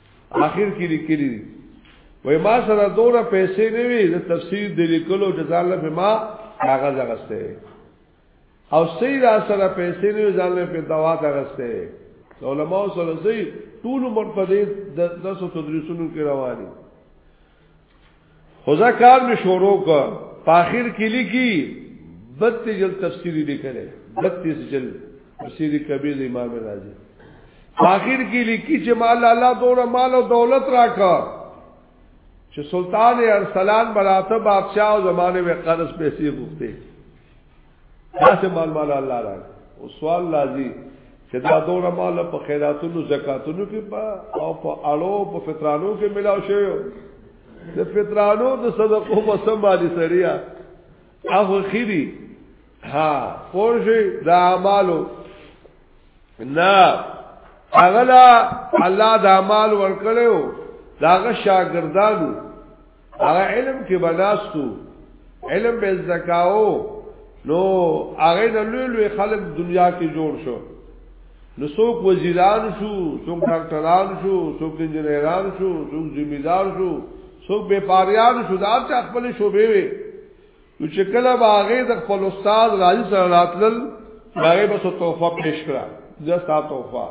اخر کې لیکلي دي وای ما سره دوره پیسې نه وي د تفسیر د لیکلو جزال په ما کاغذ غسته او سي را سره پیسې نه ځان په دوا ته غسته علماء سره سي ټول مرتدي د 10 تدریسونو کې رواني خو زه کار می شروع کو په اخر کې لیکي 32 جلد تفسیری لیکره 32 جلد تفسیری کبیر امام راضی اخر کې لیکي چې مال الله دوره مال او دولت راکا چې سلطان ارسلان براته بادشاہ او زمانه وقارس پیسې غوښته تاسو مال مال الله را او سوال لازم چې دا دوره مال په خیراتونو زکاتونو کې په او په اړو په فطرانو کې ملاو شوی د فطرانو د صدقو په سم باندې سریا هغه خيري ها پورشي د اعمالو نه اغلا الله د اعمال ورکړو داغه شاګردانو هغه علم کې بناستو علم به زکاو نو هغه د لوی لوی خلک دنیا کې جوړ شو نو څوک وزیران شو څوک ډاکټران شو څوک انجنیران شو څوک ذمہ دار شو څوک بیپاریان شو دا چې خپل شوبې وي نو چې کله باغې د خپل استاد راځي سره راتلل باغې به څه تحفه پیش کړه ځستا تحفه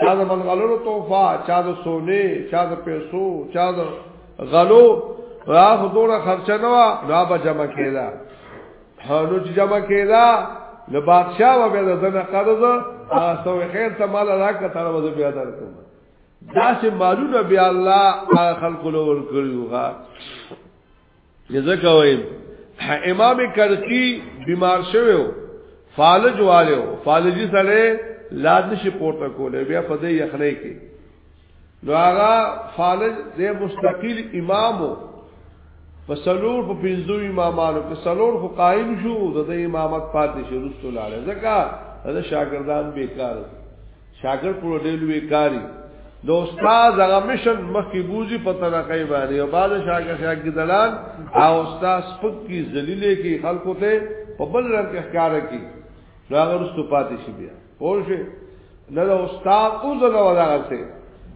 چا د منغلو تحفه چا د سونه چا د پیسو چا د غلو را حضور خرچه نو را به جمع کېدا نو چې جمع کېدا نو بادشاہ و به دنه قرض تاسو خیر ته مال راکړه تر وځي بیا درکوم دا چې مالونه بیا الله خلق له ور کړیو ځکه وای امام کرکی بیمار شوو فالج والو فالجی سره لاد نشي پورته کولای بیا په دې یخنۍ کې نو هغه فالج دې مستقیل امامو په سلور په پنځو امامانو په سلور خو قائم شو د امامت پاتې شو رسول الله ځکه دا شاګردان بیکار دي شاګرد پر ډېر لوی کاری د استاد هغه مشن مخکې بوزي په طرقې باندې او بعد شاګه شاګه دلان او استاد پک کی ذلیلې کی خلکو ته په بل رنګ احکار کی راغ رستو پاتې شي بیا اور شي نه د استاد او زنه ولا غسه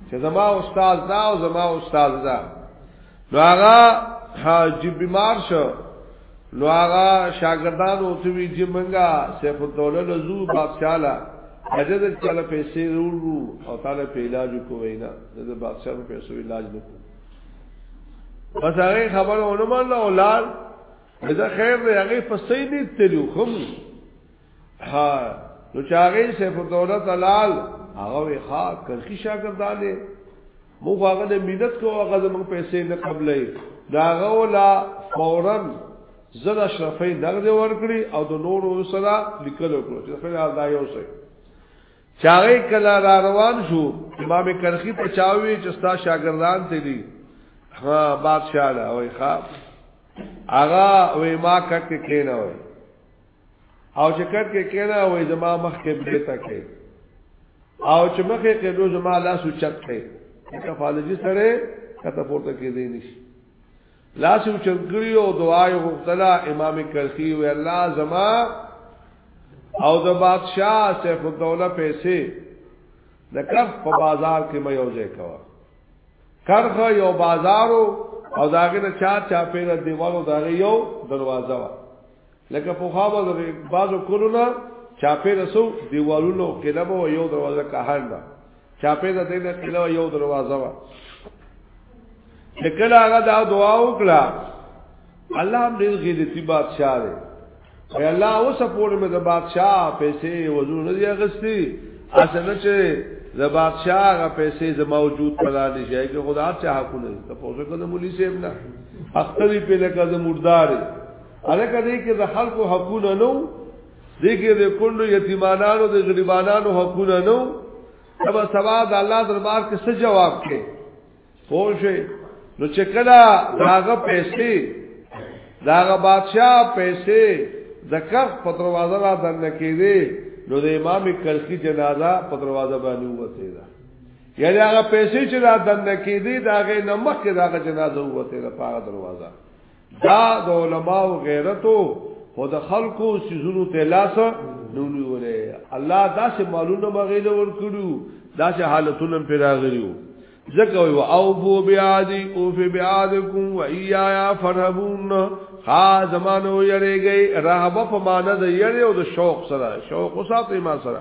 چې زما استاد دا او زما استاد دا راغه حاجی بیمار شو نو هغه شاګردان او ته وی چې منګه سیف الدوله لزو بادشاہلا اجد چاله پیسې ورو او تعالی په علاج کوی نه د بادشاہ په پیسو علاج نکو بس هغه خبره ونه مال اولاد دا خیر دی هغه په سې دې تلو خم ها نو چاغې سیف الدوله تلال هغه ښا کرخي شاګردان دي مو هغه نه مینت کو هغه زموږ پیسې نه قبلې دا غولا فورا زل اشرفې نقد ورکړي او د نورو سره لیکل وکړو چې خپل دا یو څه چاغې کلا را روان شو امام کرخي ته چاوي چې ستا شاګردان ته دي ها بادشاہ لا وای ښا اغا وې ما کټ کې نه وای او چې کټ کې کېنا وې زما مخ کې بیت کې او چې مخ کې کېدو زما لاس چت کې کفالجی سره کته پورته کې دی نشي لاس چت کړی او دعا یې غوښتله امام کرخی وی الله زما او د بادشاہ سیف الدوله پیسې د کف په بازار کې مې یو ځای کاوه کرخه یو بازارو او داغه نه چار چا پیره دیوالو داغه یو دروازه وا لکه په خوا به د بازو کولونه چاپې رسو دیوالونو کله به یو دروازه کاهنده چاپې د دې نه کله یو دروازه وا کله هغه دا دعا وکړه الله هم دې غیرتی بادشاہ دی وی الله اوس پورې مې د بادشاہ پیسې وضو نه دی اغستی اسنه چې د بادشاہ غ پیسې ز موجود پلا دي شي کې خدا چا حق نه ته پوسو کله مولي سیب نه اختری په لکه د مردار الکه دې کې د خلکو حقونه نو دې کې د کندو یتیمانانو د غریبانو حقونه نو تب سبا د الله دربار کې څه جواب کې پوښې نو چې کله داغه پیسې داغه بادشاہ پیسې د کف په دروازه را دنه کېږي نو د امام کرخي جنازه په دروازه باندې وته ده یعنی هغه پیسې چې را دنه کېږي داغه نمک کې داغه جنازه وته ده په دروازه دا د علماء غیرتو خو د خلکو سيزونو ته لاس نونی وله الله دا سه مالونه مغیله ور کړو دا سه حالتونه پیدا غریو ځکه وي او بو بیادی او فی بیادکم و ایایا فرحبون خا زمانو یریږي رهبه په معنا د یری او د شوق سره شوق او ساتي ما سره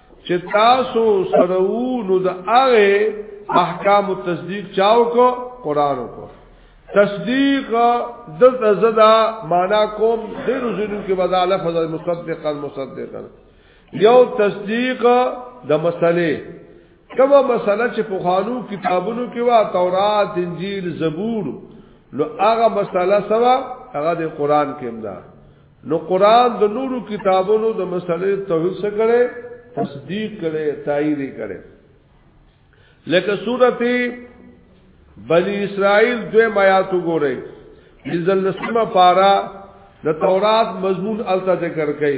چې تاسو سره وو نو د هغه احکام تصدیق چاو کو قران کو تصدیق دلته زدا معنا کوم ډیر زینو کې ودا لفظ مصدقا مصدقا یو تصدیق د مسلې کومه مسله چې په خانو کتابونو کې وا تورات انجیل زبور نو هغه مسله سوا هغه د قران کې امدا نو قران د نورو کتابونو د مسلې توحید سره کړي تصدیق کړي تایید کړي لکه سورته بنی اسرائیل دوی میات وګورئ ذل سما پارا د تورات مضمون الته ذکر کړي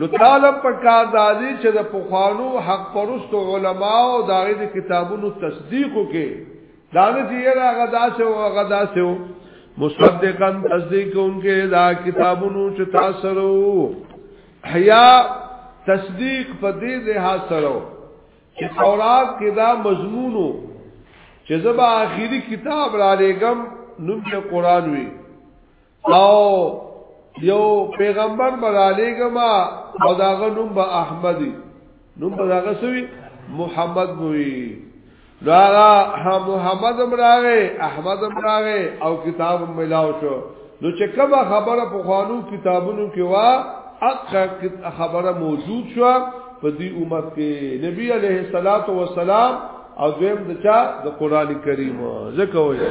نو طالب په کار دادی چې د پخوانو حق پرست علما او دغه د کتابونو تصدیق وکړي دا نه چې یې هغه داسې او هغه داسې او مصدقاً تصدیق انکه دا کتابونو چې تاسو ورو حیا تصدیق په دې ده حاصلو چې تورات کې دا مضمونو چې زبا آخري کتاب را لېګم نوم ته قران وی او یو پیغمبر برالیګما او داغه نوم به احمدی نوم به داغه سوی محمد بوی داغا محمد امراغه احمد امراغه او کتاب ملاو شو نو چې کومه خبره په خوانو کتابونو کې وا اقا خبره موجود شو په دې امت کې نبی عليه الصلاه والسلام او دویم د چا د قران کریم زکه وایي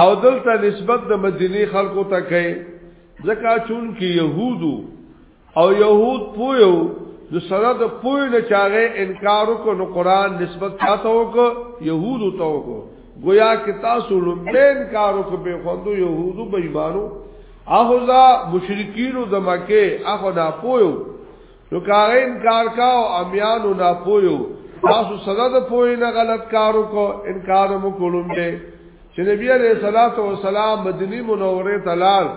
او دلته نسبت د مدینه خلکو ته کوي ځکه چون کې يهودو او يهود پویو نو سره د پوی نه چاغه انکار وکړو نو قران نسبت چاته وکړو يهودو ته وکړو گویا کې تاسو لومبه انکار وکړو به خوندو يهودو بېمانو اخوزا مشرکینو د مکه اخو نه پویو نو کاغه انکار کاو امیانو نا پویو تاسو صدا د پوی نه غلط کارو کو انکار مو کولم به چې نبی علیہ الصلوۃ والسلام مدینه منوره ته لال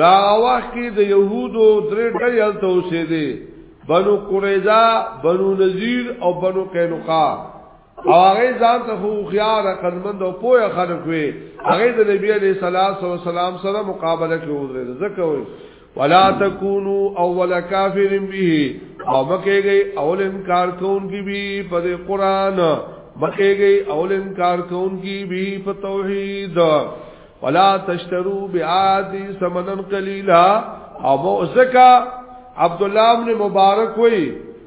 دا وخت کې د يهودو درې ډلې هلته اوسېدې بنو قریظه بنو نذیر او بنو قینقاع او هغه ځان ته خو خيار قدمند او پوهه خلک وي هغه د نبی عليه الصلاه والسلام سره مقابله کې ودرې ځکه وي ولا تکونو اول کافر به او مکهږي اول انکار کوونکی به په قرآن مکهږي اول انکار کوونکی به په توحید ولا تشترو بیاتی سمنن قلیلا او مو زکا عبد الله بن مبارک وی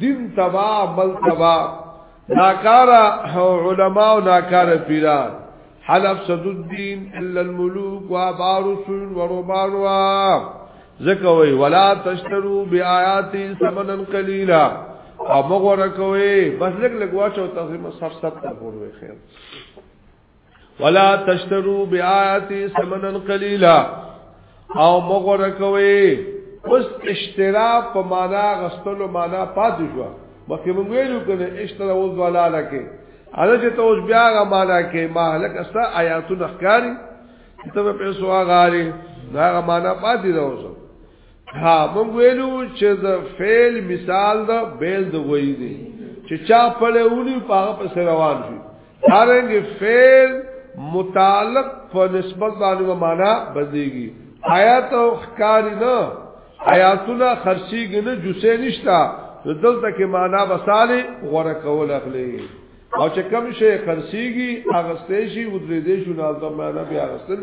دین تبا عمل تبا ناکارا علماء و ناکارا پیران حلف صد الدین الا الملوک و آبار سن و ربان و زکوی ولا تشترو بی آیاتی سمنن قلیلا او مغور کوي بس لګ لګ واچو تاسو مصحف سب ته پوروي خیر ولا تشترو بیااتی سمنن قلیلا او مغره کوي اوس اشترا په معنا غستلو معنا پاتې شو مخکې موږ ویلو کنه اشترا او ضلاله کې هغه چې ته اوس بیا غا معنا کې مالک استا آیاتونه ښکاری ته په پیسو غاری دا غا معنا پاتې ده اوس ها موږ ویلو چې د فعل مثال د بیل د وای دی چې چا په لونی په هغه پس روان شي هرنګ فعل متعلق په نسبت باندې معنا بدليږي آیات او ښکار نه آیاتونه خرسیږي نه جوسه نشتا دلته کې معنا بساله غوړه کول اخلي او چې کم شي خرسيږي هغه ستې شي ودرې دې شو نه د معنا بیا غسل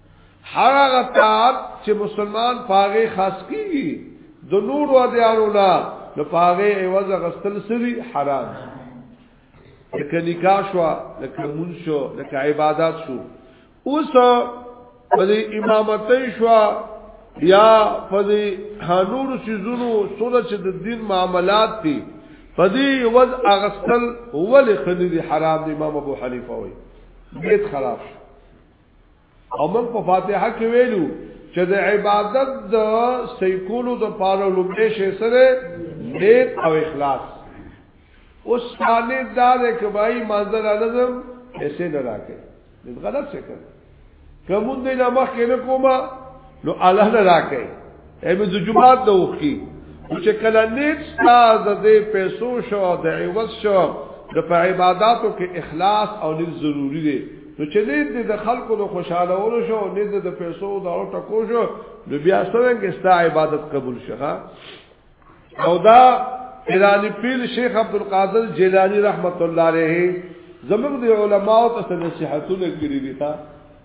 هغه تعب چې مسلمان پاغه خاص کیږي د نور و دیارو نه د پاغه ایواز غستل سری حرام لکه نکاح شو لکه مون شو لکه عبادت شو اوس په امامتۍ شو یا په دې هنور سيزونو سره چې د دین معاملات دي په دې وز اغستل ول خلې حرام دی امام ابو حنیفه وایي بیت خراب شو او موږ په فاتحه کې ویلو چې د عبادت د سیکولو د پاره لومړی شی سره نیت او اخلاص اوس باندې دا د کبای منظر لازم پیسې نه راکې دې غلط څه کړ کوم دې نه مخ کې نه کومه نو الله نه راکې ایمه د جمعات د وخی چې کله نیت ستاسو د دې پیسو شو د عوض شو د په عبادتو کې اخلاص او نیت ضروری دی نو چې نیت دې د خلکو د خوشاله ولو شو نیت د پیسو د او ټکو شو نو بیا څنګه ستا عبادت قبول شخه او دا ایرانی پیر شیخ عبد القادر جیلانی رحمت الله علیه زموږ د علماو ته نصيحتونه کړی دي تا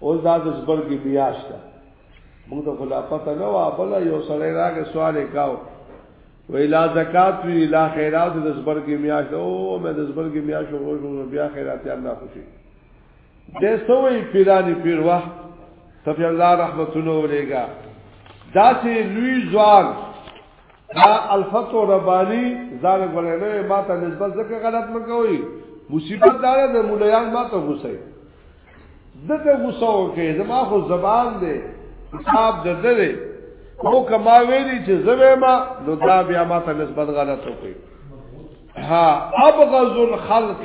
اوس دا د زبرګي میاشت ده موږ ته خلا پته نه و بل یو سړی راغی سوال وکاو ویلا زکات وی لا خیرات د زبرګي میاشت او مې د زبرګي میاشت وګورم بیا خیرات یې نه خوشي د سوې پیرانی پیر واه صفی الله رحمتونه ولېګا دا چې لوی ځوان دا الفت و ربانی زان گلنه ما تا نسبت زکر غلط مکوئی مصیبت داره ده مولیان ما تا غصه دته غصه وکي زما خو زبان دی کتاب د دره او کما ویلی چې زوی ما نو دا بیا ما ته نسبت غلط وکي ها ابغض الخلق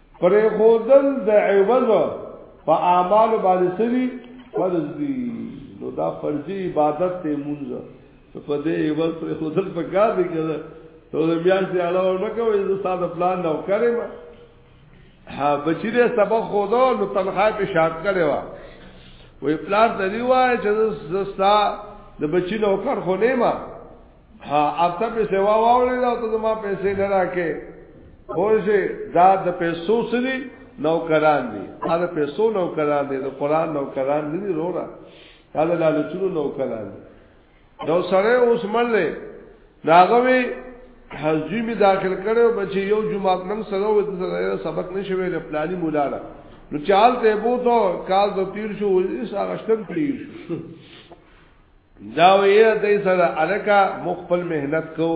پرې خودل د عوض په اعمال باندې سری فرض دي نو دا فرضي عبادت ته مونږ په دې عوض پرې خودل په کار دي کړه ته بیا چې علاوه نه کوي زه ساده پلان نو کړم ها بچی دې سبق خودو نو تنخواه په شاد کړي وا وې پلان ته دی وای چې زستا د بچی نو کار خو نه ما ها اته په سیوا واولې دا ته ما پیسې نه راکې خوشي دا د پیسو سړي نوکران دي دا د پیسو نوکران دي د قران نوکران دي رورا دا د لالچونو نوکران دي نو سره اوس ملې داغوي حزبي می داخل کړو بچي یو جمعه نن سره و سره سبق نشوي له پلاني مولا را نو چال ته بوته کال د تیر شو اس اغشتم تیر شو دا ویره دې سره الکا مخبل مهنت کو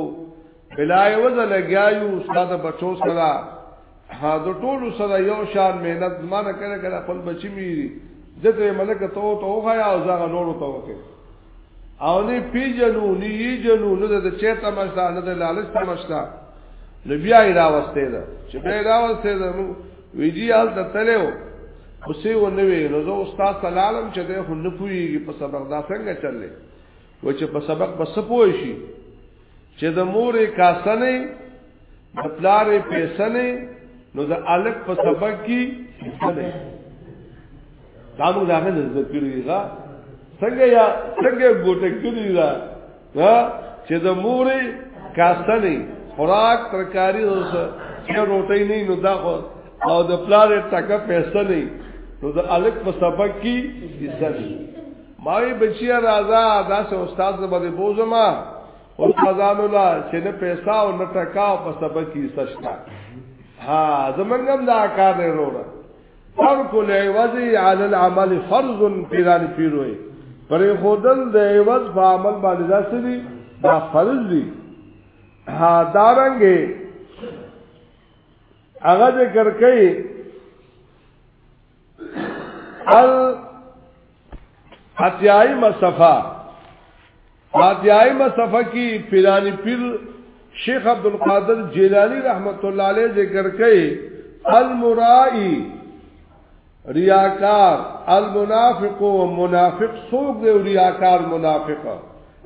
بلای وزه لګیایو استاد بچو سره ها د ټولو سره یو شان مهنت زمانه کړه کړه خپل بچی میری دته ملک ته تو توغه او زغه نور ته وکه او نه پیجنو نه یجنو نه د چیرته مشتا نه د لالچ ته مشتا نبی آی راوسته ده چې به راوسته ده ویجی حال ته تلو اوسې و نه وی نو زه استاد سلام چې ده خو نه پويږي په سبق دا څنګه چللې و چې په سبق بس پوي شي چې د مورې کاسنې د پلارې پیسنې نو د الک په سبق کې څه دا موږ دا نه ذکر کړی دا څنګه یا څنګه ګوټه کړی دا دا چې د مورې کاستنې خوراک ترکاری اوس چې روټۍ نه نو دا خو او د پلار ټکه پیسې نه نو د الک په سبق کې حصہ دی ما وی بچیا راځه دا سه استاد باندې بوزما او خزان الله چې نه پیسې او نه ټکا په سبق کې حصہ شته ها زمنګم دا کار نه وروړه ترک العوض علی العمل فرض پیران پیروي پر خودل د عوض په عمل باندې داسې دي دا فرض دي ها دارنګي هغه ذکر کوي ال اتیائی مصفا اتیائی مصفا کی پیرانی پیر شیخ عبدالقادر جیلانی رحمت اللہ علیہ ذکر کئی المرائی ریاکار المنافق و منافق سوک دے ریاکار منافق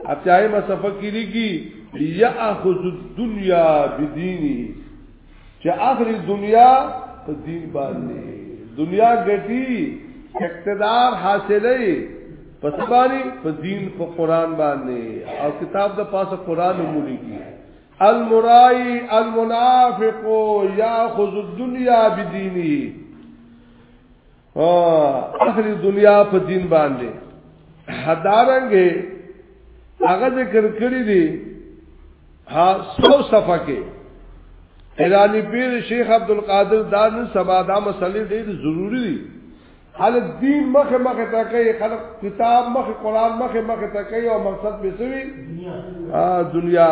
اتیائی مصفا کی لگی یأخذ الدنیا بدینی چې اخري دنیا په دین باندې دنیا ګټي اقتدار حاصلې په سباري په دین په قران باندې او کتاب د پاسه قران مولېږي المرائی المنافق یاخذ الدنیا بدینه او اخر دنیا په دین باندې هدارنګه هغه ذکر کړی دی ها سو صفه کې ایرانی پیر شیخ عبد القادر دا نن سبا دا مسلې ډېر ضروری دي حالت دین مخه مخه تا کوي خلق کتاب مخه قران مخه مخه تا کوي او مقصد به سوي دنیا دنیا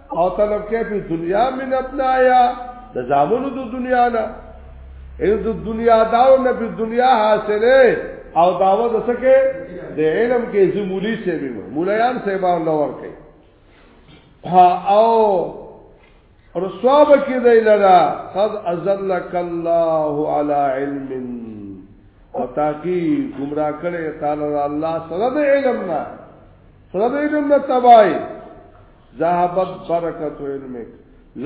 او طلب کې په دنیا من ابنایا د زامنو د دنیا نه ان د دنیا داو نه په دنیا حاصله او داو د سکه د علم کې زمولی سي وي مولایان سیبان لور کوي ها او رسواب کې دی لرا قد ازلک الله علی علم او تاکي گمراه کړي تعالی الله سره د علم نه سره د علم نه تبای ذهبت برکت علمک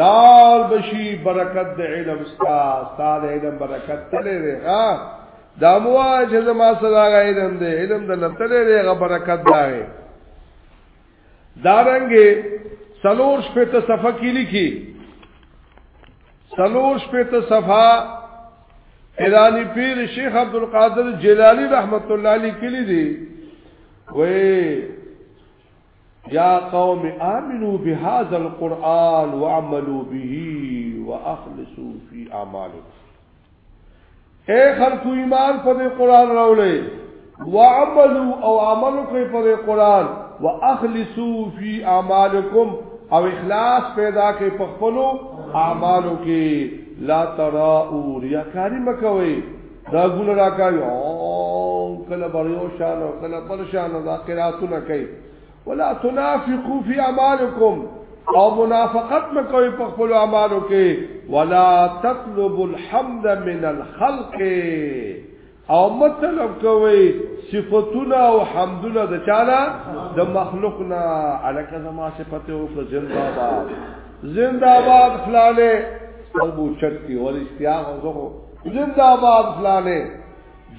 لال بشی برکت د علم ستا ستا د علم برکت تلې دی ها دا مو چې زما سره علم دی علم د لتلې دی غ برکت دی دارنګې سلور شپه ته صفه کې لیکي سلور شپه ته صفه ایرانی پیر شیخ عبد القادر جلالی رحمت الله علیه کلی دی وې یا قوم آمنو بهذا القرآن وعملو به واخلصو فی اعمالو اے خلقو ایمان په دې قرآن راولې وعملو او عملو کوي په دې قرآن واخلصو فی اعمالکم او اخلاص پیدا کوي په خپلو اعمالو کې لا تراو ریاکاری مکوئ دا ګونه راکایو کله بریو شان او کله پرشان او اخراتونه کوي ولا تنافقوا فی اعمالکم او منافقت مکوئ په خپل اعمالو کې ولا تطلب الحمد من الخلق او مطلب کوي صفاتونه او حمدونه د چاله د مخلوقنا الکه زما صفته او زنده باد زنده باد فلانه او بوچتی ول استیاغ زغو زنده باد فلانه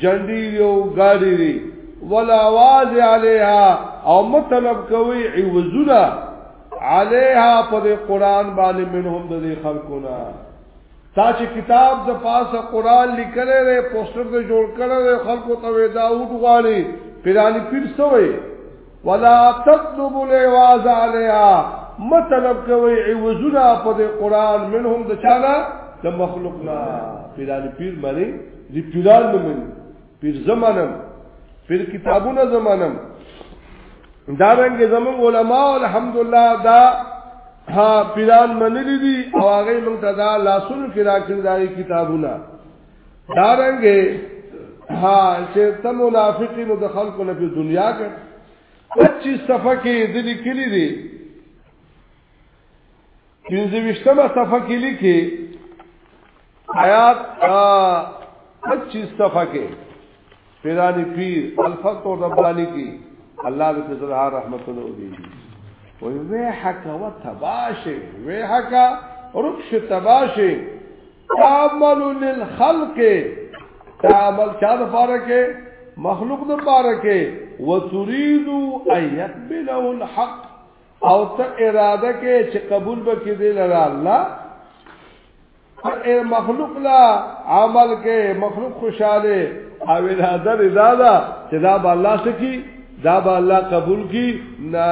جنډي یو ګاډي دی ولا واز علیها او مطلب کوي عوزنا علیها پر قران باندې منهم د دې خلقونه تا چې کتاب د پاسه قران لیکلې ده پوسټر ته جوړ کړل خلکو ته ودا وټغالي پیرانی پیر سوې ولا تطلب العواز عليها مطلب کوي عوزنا په دې قران منهم د چانا د مخلوقنا پیران پیر مری دې پیران من پیر زمانم پیر کتابونه زمانم دارنګ زمون علما الحمدلله دا ها پیران منلی دي او هغه موږ ته دا لاسونو کې راکړي دا کتابونه دارنګه ها چې ته منافقینو د خلکو نه په دنیا کې 25 صفحه کې د لیکلي دي پنځه وشتمه صفحه کې لیکي آیات 25 صفحه کې پیرانی پیر الفت او ربانی کی الله دې فضل ها رحمت الله وږي وي وه حق و تباشه وه حق رخص تباشه تعمل للخلق تعمل چا د پاره کې مخلوق د پاره کې وتريد ان يقبله الحق او ته اراده کې چې قبول وکړي دې لرا الله اے مخلوق لا عمل کې مخلوق خوشاله او اراده رضا ده چې دا به الله سکی دا به الله قبول کی نه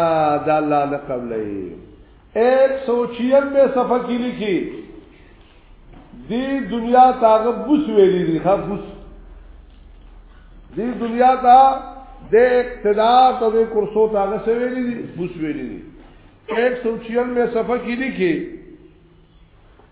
دا الله نه قبلې ایک سو چینوے صفحہ کی لکھی دی دنیا تا غبوس ویلی دی خبوس دی دنیا تا د اقتدار تو د کرسو تا غسه ویلی دی بوس ویلی دی 196 صفحه کې لیکي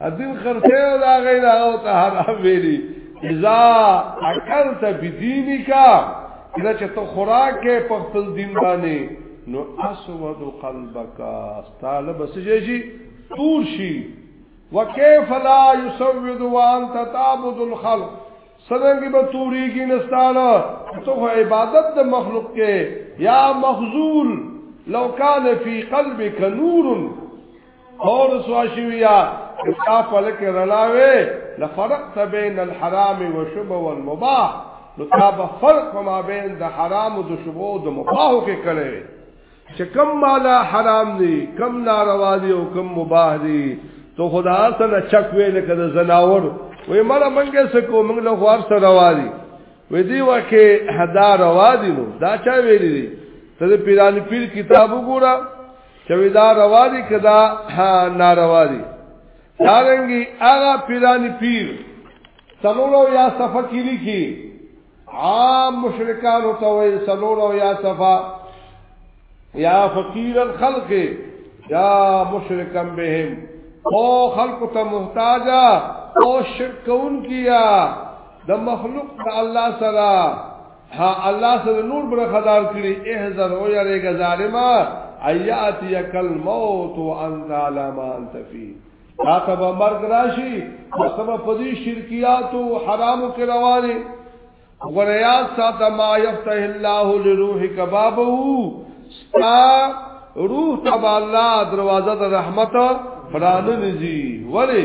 ادین خرته او دا غي دا او ته حرام ویلي اذا اکلت بدینک کله چې ته خوراک کې په خپل دین باندې نو اسود قلبک طالب سجی تور شي وکيف لا يسود وانت تعبد الخلق سرنګي به توري کې نستانه ته عبادت د مخلوق کې یا مخزول لو کان فی قلبک نور اور سواشویا استا فلک رلاوی لفرقت بین الحرام و شب والمباح نتاب فرق ما بین د حرام و د شب و د مباحو کې کړی چې کم مالا حرام دی کم ناروا دی او کم مباح دی تو خدا سره چک وی لکه د زناور وې مړه منګه سکو منګ له خوار سره روا دی وې دی وکه هدا روا دی نو دا چا ویلی دی ته پیران پیر کتاب وګوره چوي دا روا دي کدا ناروا دي دارنګي هغه پیرانی پیر سلورو یا صفه کې لیکي عام مشرکان او توي سلورو یا صفه یا فقیر الخلق یا مشرکم بهم او خلق ته محتاجا او شرک کون کیا د مخلوق د الله سره ها الله سره نور برخدار کړي احذر او یریګه ظالما ایاتی کل موت وانت علی ما انت فی راته به مرګ راشي سم په دې شرکیات او حرامو کې رواني غریات ساته ما یفتح الله لروحک بابو ستا روح تبا الله دروازه د رحمت پرانه نزي وره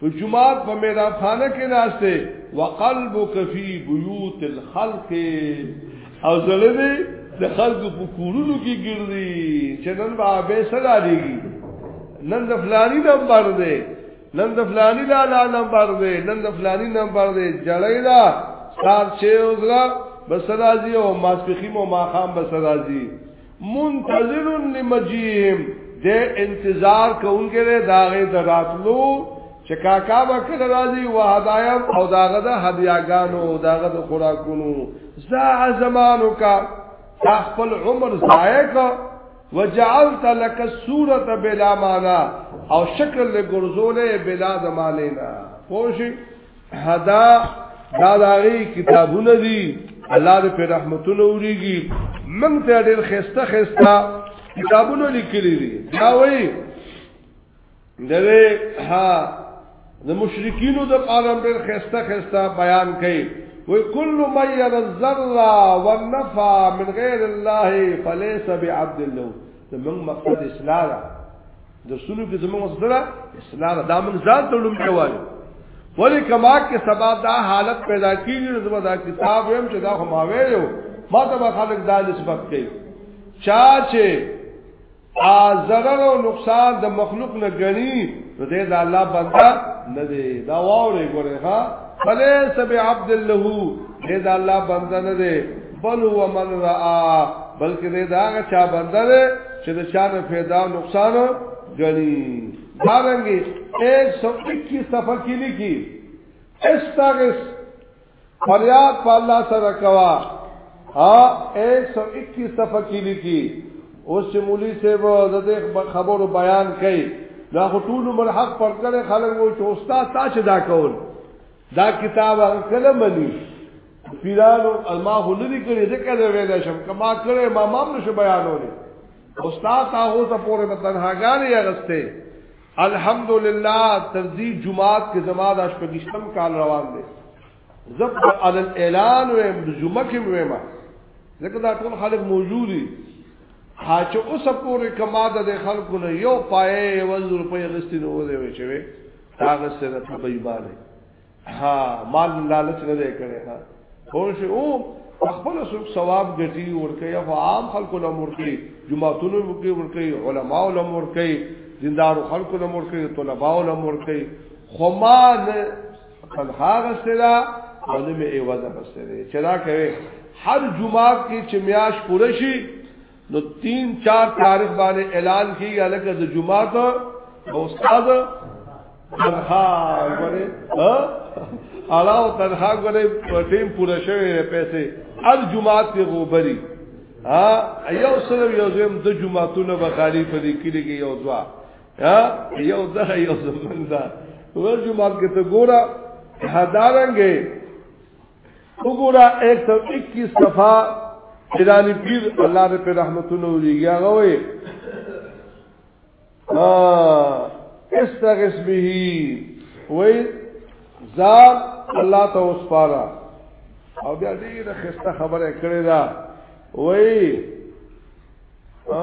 په جمعات په میراب خانه کې ناشته وقلبک فی بیوت الخلق او زړه دې د خلکو په کورونو کې ګرځي چې نن به به سره دیږي نن د فلانی نمبر دی نن د فلانی لا لا نمبر دی نن د فلانی نمبر دی جړی دا سار چې اوسره بس راځي او ماسپخیم او ماخام بس راځي منتظر لمجيهم دې انتظار کوونکې ده داغه دراتلو چې کاکا به کله راځي وهدایم او داغه د هدیاګانو داغه د خوراکونو زا زمانو کا تا خپل عمر ضایع کا وجعلت لك الصوره بلا معنا او شکل له ګرځولې بلا زمانه نه پوه شئ هدا دا داغي کتابونه دي الله دې په رحمتونو وريږي من ته ډېر خسته خسته کتابونه لیکلي دي دا وایي دغه ها د مشرکینو د عالم ډېر خسته خسته بیان کوي وی کل من ير الذرة والنفع من غير الله فليس بعبد الله زمونږ مقصد اصلاح ده درسونو کې زمونږ مقصد ده اصلاح ده دا موږ ځان ته لومړی وایو ولی کما کې سبا دا حالت پیدا کیږي زما دا کتاب هم چې دا هم ویلو ما ته به خلک دا نسبت کوي چا چې ضرر او نقصان د مخلوق نه غني نو دې دا الله بندا نه دی دا واورې ګوره ها فلیس بعبد له دې دا الله بندا نه دی بل و من را بلکې دې دا چا بنده ده چې د چا نه پیدا او نقصان غني دارنګي 121 صفحه کې لیکي استغس فریاد په الله سره کوا ها 121 صفحه کې لیکي اوس چې مولوی صاحب د دې خبرو بیان کړي دا ټول عمر حق پر کړه خلک وو چې استاد تا چې دا کول دا کتاب کله منی پیرانو الما خو ندی کړی ځکه دا ویل شم کما کړی ما مام نشه بیانولې استاد هغه ته پورې په تنهاګانې اغسته الحمدلله ترځی جمعات کې زما د شپږشتم کال روان دی زب علی الاعلان و جمعه کې وې ما ځکه دا ټول خلک موجود دي حاجه اوس پورې کما د خلکو نه یو پای یو روپۍ غستینو دی وچوي هغه سره په ایبانه ها مال لالچ نه دی کړی ها خو شي او خپل سوق ثواب ګټي ورکه یا عام خلکو له مرکي جمعهتونو ورکي ورکي علما له مرکي زندار خلکو له مرکي طلباء له مرکي خو ما نه تنها غسلا او نه مې ایوازه غسلا چې دا کوي هر جمعه کې چې میاش پوره شي نو 3 4 تاریخ باندې اعلان کیږي الکه د جمعه ته استاد تنها غره ها علاو تنها غره ټیم پوره شوی پیسې ال جمعه ته غوبري ها ایو سره یو زم د جمعه تونه بخاری په دې کې لګي یو ځوا ها یو ځه یو زمنده ور جمعه کې ته ګوره هدارنګې وګوره 121 صفه ایرانی پیر الله دې په رحمتونو ولېږي هغه وې ا استغث به وې ځان الله ته وسپارا او بیا دې د خسته خبره کړې ده وې ا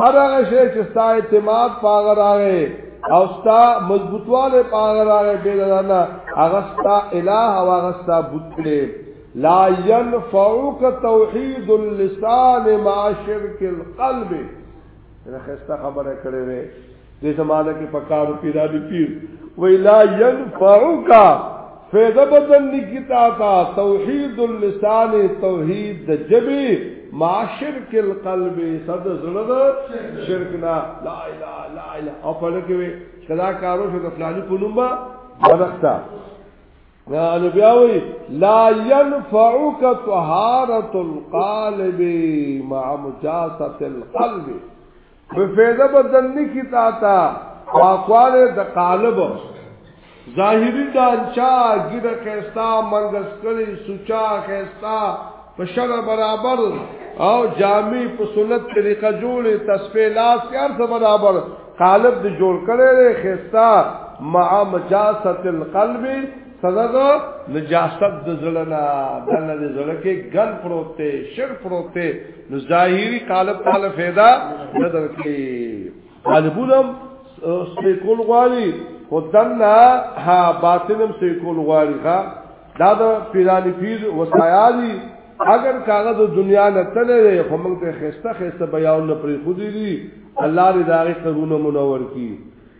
هر هغه شی چې ستا اعتماد پاغه راغی او ستا مضبوطواله پاغه راغی به لرنه هغه ستا الہ او هغه ستا بت کړي لا ينفعك توحيد اللسان مع شرك القلب نه خسته خبره کړې دې زمانه کې پکارو پیرانی پیر وی لا ينفعك فیضه بدن نکتا تا توحید اللسان توحید د جبی ما شرک القلب صد زړه شرک نه لا اله لا اله او په لکه وی کدا کارو شو د فلانی په نوم بدختا نو بیا وی لا ينفعك طهارت القالب مع مجاسه القلب په فیضه بدن نکی تا تا پاکواله د قالب ظاهری دانچا ګډه خيستا منګس کړي سوچا خيستا په شر برابر او جامع په سنت طریقه جوړي تصفیه لاس کار سره برابر قالب د جوړ کړي خيستا مع مجاست القلب سزا دا نجاست د زړنا دنه د زړه کې ګل پروت ته شر پروت ته نو ظاهری قالب تعالی فایده نه درکې قالبولم سیکول غواړي خدنا ها باطنم سیکول غواړي ها دا د پیرانی پیر وسایالي اگر کاغه د دنیا نه تللی خو موږ ته خسته خسته بیان نه پرې خو دي الله دې داغه قرونه منور کی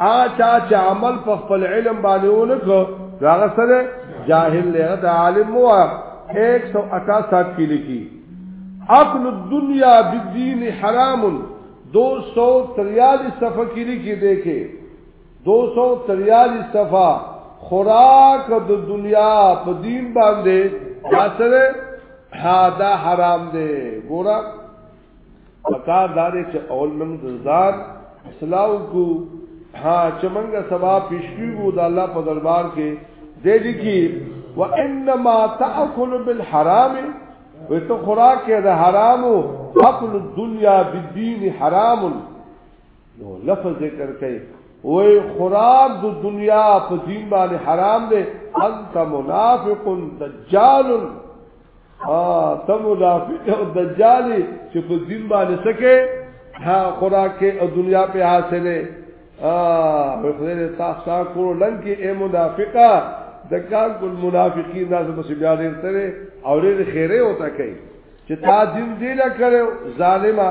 هغه چا چې عمل په خپل علم باندې ونکړ هغه سره جاهل دی د عالم مو 168 کې لیکي اكل الدنيا بالدين حرام 243 صفحه کې لیکي دیکھے 243 صفحه خوراک د دنیا په دین باندې دا سره دا حرام دی ګورم پکار دارې چې اول من ځان اصلاح کو ها چې منګه سبا پیشوی وو د الله په دربار کې دې دي کې وانما تاكل بالحرام وته خوراک کې د حرامو اكل الدنيا بالدين حرام نو لفظ ذکر کوي وې خوراک د دنیا په دین باندې حرام دی انت منافق دجال ها ته منافق او دجال چې په دین باندې سکه ها خوراک او دنیا په حاصله ا په خیر تاسو تا کو لن کې اے منافقا د کار کول منافقین دا څه بس بیا دې ترې او دې خیره وتا کوي چې تا دین دې نه کړو ظالما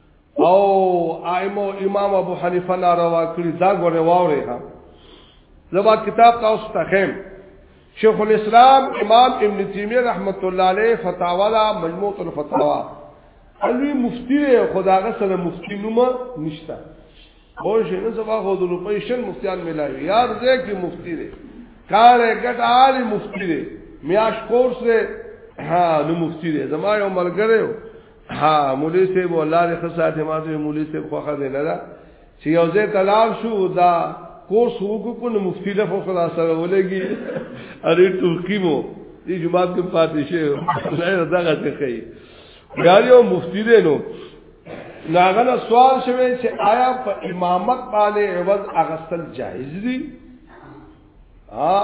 او ائمه امام ابو حنیفه ناروا کړی دا غوړې واورې ها زبا کتاب تاسو ته خیم شیخ الاسلام امام ابن تیمیه رحمت الله علیه فتاوا دا مجموع الفتاوا الوی مفتی خداغه سره مفتی نومه نشته او شنو زبا خو د روپې شن مفتیان ملایوي یار دې کې مفتی دی کار ګټ عالی مفتی دی میاش کورس دی ها نو مفتی دی زما یو ملګری ها مولوی صاحب الله دې خصاته ما ته مولوی صاحب خوخه دې نه دا چې یو ځای تلاب شو دا کورس وګو کو نو مفتی له خو خدا سره ولګي اره ترکیمو دې جماعت کې پاتې شي الله دغه څه کوي یار یو مفتی دې نو ناغنه سوال شوه چې آیا په امامت باندې عوض اغستل جایز دي ها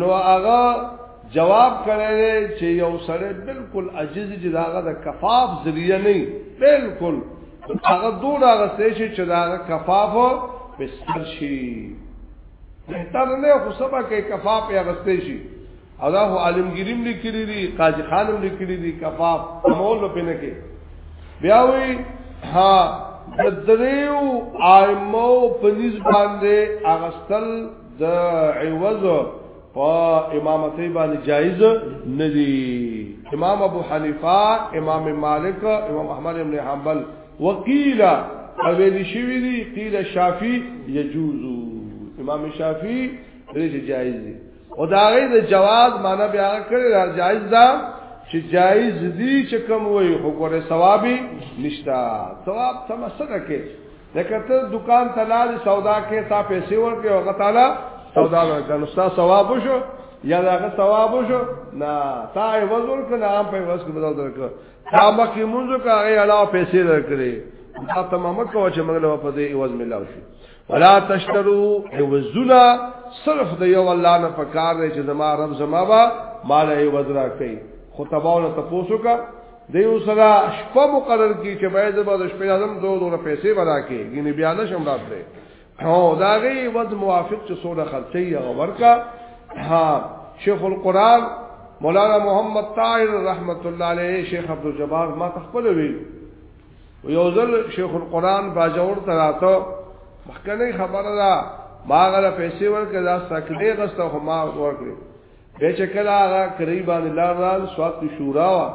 نو هغه جواب کړی چې یو سره بالکل عجز چې داغه د کفاف ذریعہ نه بالکل هغه دوه هغه څه چې داغه کفاف په سر شي بهتر نه خو سبا کې کفاف یې غستې شي او دا هو عالمګریم لیکلی دی قاضی خانم لیکلی دی کفاف مول په نه کې بیا وی ها د دریو ائمو په نسبت باندې اغستل د عوض په امامتۍ باندې جایز نه دی امام ابو حنیفه امام مالک امام احمد ابن حنبل وقیل اویل شوی دی قیل شافعی یجوز امام شافعی دې جایز دی او دا غي د جواز معنی بیا کړی دا جایز ده چې جایز دي چې کوم وي خو ګوره ثواب نشتا ثواب تم سره کې لکه ته دکان ته لاړ سودا کې تا پیسې ورکې او غتاله سودا ورکړه نو ستا ثواب شو یا داغه ثواب شو نه تا یې وزور کنه عام په وس کې بدل درکړه تا مکه مونږه هغه علاوه پیسې درکړي دا تمامه کوه چې موږ له په دې ایواز ملاو شي ولا تشترو عوضنا صرف د یو الله نه پکار دی چې زما رب زما با مال ای وزرا کوي خو تباول ته پوسو کا دیو سره شپه مقرر کی چې باید به د شپې اعظم دو دو پیسې ورا کې ګینه بیا نه شم راځي او دا غي ود موافق چې سوره خرچي هغه ورکا ها شیخ القران مولانا محمد طاهر رحمت الله علیه شیخ عبد الجبار ما تخپل وی ویوزل شیخ القران باجور تراته مخکنه خبره ده ما غره پیسې ورکړه دا سکډې غسته خو ما ورکړه به چې کله هغه کری باندې لار لار سوات شورا وا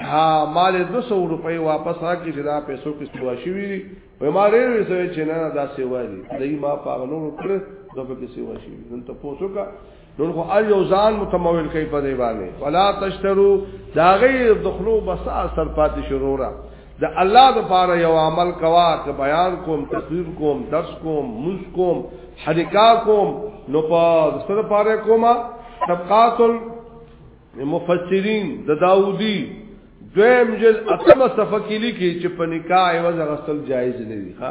ها مال 200 روپۍ واپس راکړي چې دا پیسو کې سوا شي وی په ما ډېر وسوي چې نه دا سوا دي دای ما په غنو کړ دغه کې سوا شي نن ته پوسو کا نور خو ار یو ځان متمول کوي په دی باندې فلا تشترو دا غیر دخلو بس اثر پاتې شروع را د الله د پاره یو عمل کوا ک بیان کوم تقریر کوم درس کوم مز کوم حرکا کوم نو په سره پاره کوما طبقات المفسرین د داوودی دویم جل اتم صفه کې لیکي چې په نکاح ایواز غسل جایز نه دی ها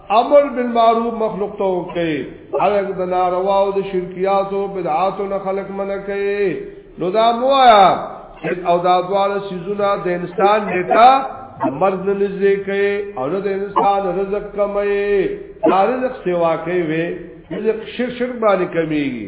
امر بالمعروف مخلوق ته وکي خلق د ناروا او د شرکیات او بدعات نه خلق منع کوي نو دا موایا او دا دواله سيزونه د انسان دیتا مرد نه نږدې کوي او د انسان رزق کموي دا رزق سیوا کوي رزق شر شر باندې کمیږي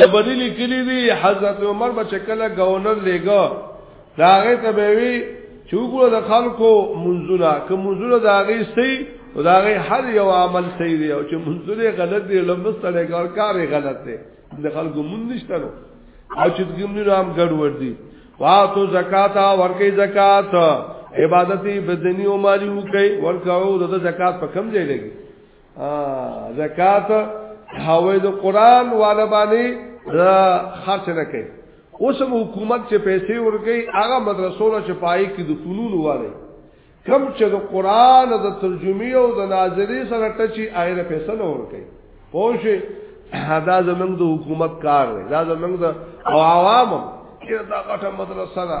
تبری لیکلی دی حضرت عمر بچ کله گورنر لګا راغه ته به وی چوغو د خلکو منزونه که منزونه دا غي سي او دا غي هر یو عمل سي دی او چې منزونه غلط دی لمس سره کار کار غلط دی د خلکو مون نشته نو او چې ګمنو نام ګډوډ دی واتو زکات ورکې زکات عبادتي بدني او مالی وکي ورکاو د زکات په کم ځای لګي زکات هوې د قران والا باندې خرچ نه کوي اوس هم حکومت چې پیسې ورګي هغه مدرسو له چپای کې د فنون واره کم چې د قران د ترجمه او د ناظری سره ټچي آیره پیسې نه ورګي پوه دا زمنګ د حکومت کار دی دا زمنګ د عوامو چې دا غټه مدرسه ده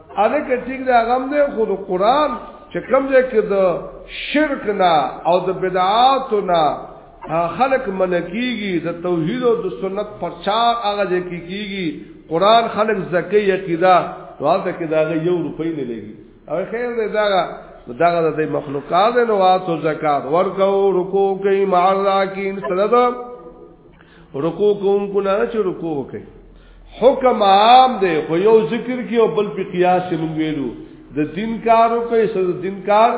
الکه ټیک دا غم دی خو د قران چې کوم ځای کې د شرک نه او د بدعات نه خلق منکیږي د توحید او د سنت پرچار هغه ځای کې کیږي قران خلق زکه عقیده واته کې دا یو روپۍ نه لګي او خیر دی دا داغه د مخلوقات نو واسو زکات ورکو رکو کوي مال راکین سلام رکوع کوم کو نه چې رکوع وکړي حکم عام دی خو یو ذکر کې او بل په قیاس کې موږ ویلو د دین کارو کوي سر د دین کار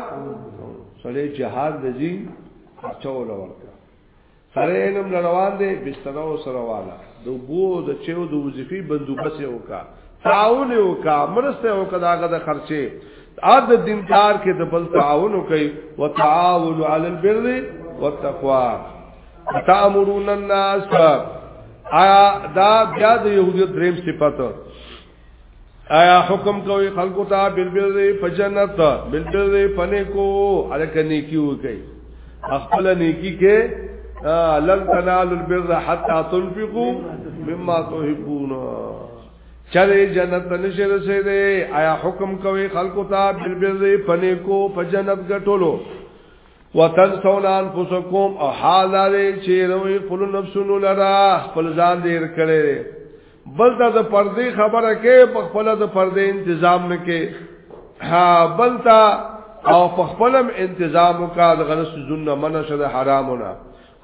سړی جهاد دځي اچول ورته سره علم روان دی بستر او سره والا د بو د چيو د وظیفي بندوبس یو کا تعاون یو کا مرسته یو کا داګه د خرچه ا د دین کار کې د بل تعاون کوي وتعاون علی البر والتقوا تامرون الناس آیا دا بیا د يهودیت دریم صفت آیا حکم کوي خلکو ته بلبل دی په جنت بلبل دی پنه کو الکه نیکی وکي خپل نیکی کې لن تنال البر حتا تنفقوا مما تحبون چره جنت نشه رسیدې آیا حکم کوي خلکو ته بلبل دی پنه کو په جنت غټولو وتنسون انفسکم او حال داري چې روي خپل نفسونو لرا خپل ځان دې ور کړې بل ته د پردي خبره کې په خپل د پردي تنظیم نه کې ها بل ته او په خپلم تنظیم وکړه د غلط سوزونه منشه د حرامونه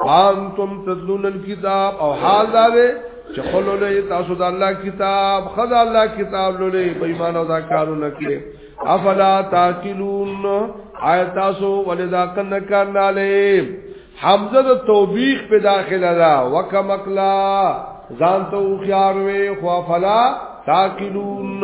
انتم تدلون الكتاب او حال دا دی چې خلولې تاسو د الله کتاب خدا الله کتاب لولې په ایمان او دا کارونه کړې افلا تاکلون آیا تاسو ولې دا کنه کار نه لې حمزه د توبیخ په داخله دا وکم اکلا ځان ته خيار وي خو افلا تاکلون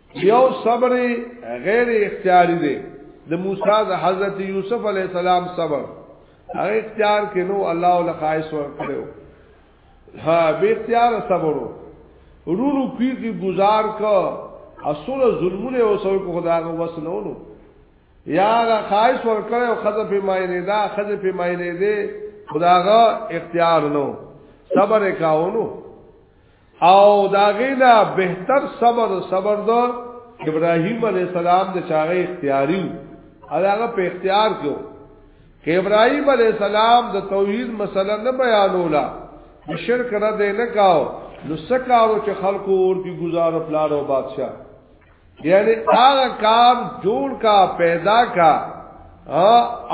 یو صبر غیر اختیاری دی د موسی د حضرت یوسف علی السلام صبر هغه اختیار کې نو الله ول خاص ور کړو ها به اختیار صبر ورونو کی کی گزار کا اصول ظلمونه او سر کو خدا کو وس نو نو یا لا خاص ور کړو خذف ماینه دا خذف ماینه دې خداغه اختیار نو صبر کاونو او داغینا بهتر صبر صبر دو ابراهیم علی السلام د چاغه اختیاری هغه په اختیار کې کې ابراهیم علی السلام د توحید مسله نه بیانولا د شرک را دې نه کاو نو سکارو چې خلکو اور کې گزار پلار او بادشاہ یعنی هغه کار جوړ کا پیدا کا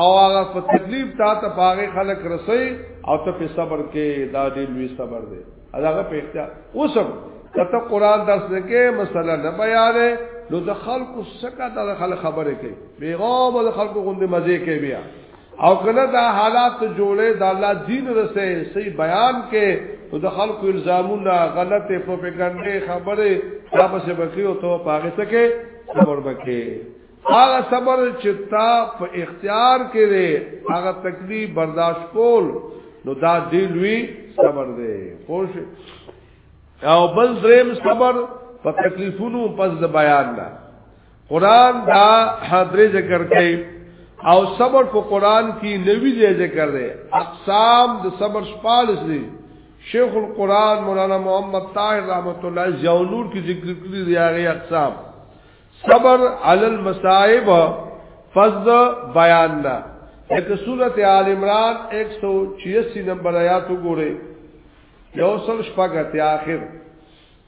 او هغه په تکلیف تا ته پاغه خلق رسي او ته په صبر کې دا دې لوی صبر دی هغه په اختیار اوسم کته قران درس نه کې مسله نه بیانې نو د خلکو سکه د خلک خبره کوي بیغام د خلکو غوندې مزه کوي بیا او کله دا حالات جوړې د الله دین رسې صحیح بیان کې او د خلکو الزامونه غلطه پروپاګاندا خبره دا پسې بکی او ته پاګه سکے صبر بکی هغه صبر چې تا په اختیار کې دی هغه تکلیف برداشت کول نو دا دی لوی صبر دی خوش او بل دریم صبر په تکلیفونو پس د بیان نه قران دا حضرې ذکر کوي او صبر په قران کې نوی ځای ذکر دی اقسام د صبر شپالس دی شیخ القران مولانا محمد طاهر رحمت الله یو نور کې ذکر کړی دی هغه اقسام صبر علی المصائب فض بیان دا ایک سورت آل عمران 186 نمبر آیات وګوره یو سل شپږه ته آخر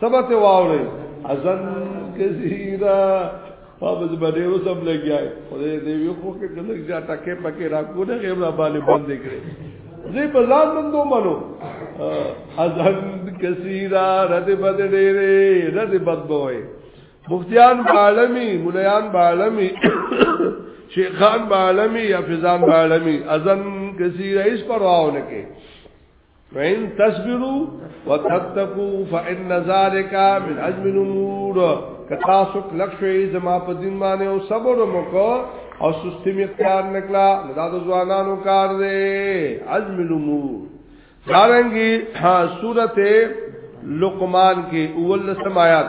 سبا ته واوري حسن کثیرا پابز باندې اوس هم لګیای خدای دې یو خو کې کله چې ټکه پکې را کوله غیر را باندې باندې کړې زه په ځان مندو منو اذن کثیرا رد بد ډېرې رد بد بوي مفتیان عالمی مليان عالمی شیخان عالمی حافظان عالمی اذن کثیرا اس پر واو لکه فإن تصبروا وتتقوا فإن ذلك من عزم الأمور کتا سو کلک شوی زما په دین باندې او صبر وکړو او سستی می اختیار نکلا دا د ځوانانو کار دی عزم الامور دارنګي ها سورته لقمان کې اول سمات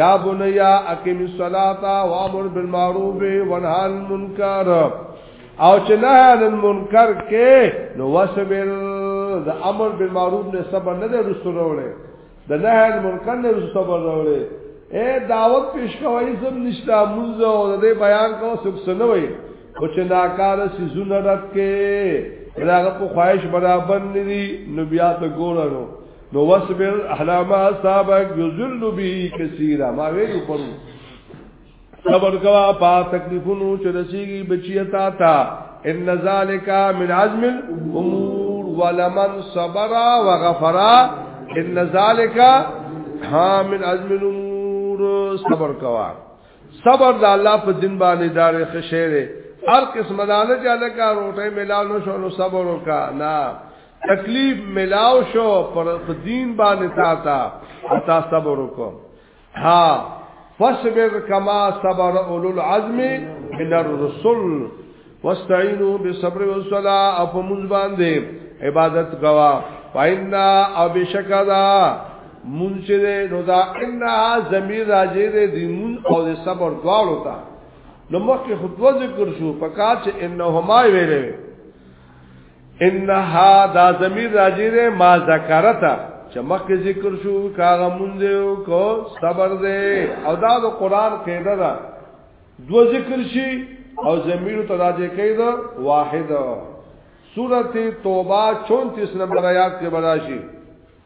یا بنیا اقیم الصلاۃ وامر بالمعروف وانها عن المنکر او چې نه عن المنکر کې نو وسبل د امر بالمعروف نه صبر نه رسول وروړي د نه عن المنکر نه رسول صبر وروړي اے دعوت پیش کوي زم نشتا منځ او د بیان کو سب سنوي او چې ناکار سي زونه رات کې راغه په خواهش برابر ندي نو بیا ته ګورنو نو وصبر احلا ما صابك يذل به كثيرا ما ویلو پرو صبر کوا پا تکلیفونو چې رسیږي بچی تا تا ان ذالک من عزم الامور ولمن صبر وغفر ان ذالک ها من عزم الامور صبر کوا صبر د الله په دین باندې دار خشره هر قسم دانه چې الله کا روټه ملاو نو شو نو صبر وکا نه تکلیف ملاو شو پر دین باندې تا تا تا صبر وکړه ها فصبر کما صبر اولو العزم من الرسل واستعینوا بالصبر والصلاه او په موږ باندې عبادت غوا پاینا او بشکدا مون چې نو دا ان زمير راځي دې مون او دې صبر دواړو ته نو مخکې خطوه ذکر شو پکار چې انهما ویلې انها دا زمير راجی ده ما ذکرتا چې مخکې ذکر شو کاغه مونږ یو کو صبر ده او دا د قران قاعده ده دو ذکر شي او زمير ته راځي کېده واحد سورته توبه 34 نمبر آیات کې براشي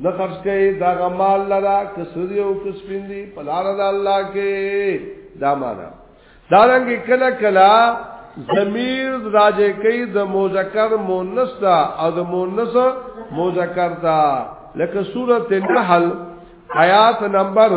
نه خرج کوي دا غمال لرا کسری او کسپین دی په لار د الله کې دا معنا دا رنګ کله کله ضمیر راځي کوي د مذکر مؤنث دا او د مؤنث مذکر دا لکه سورته نحل آیات نمبر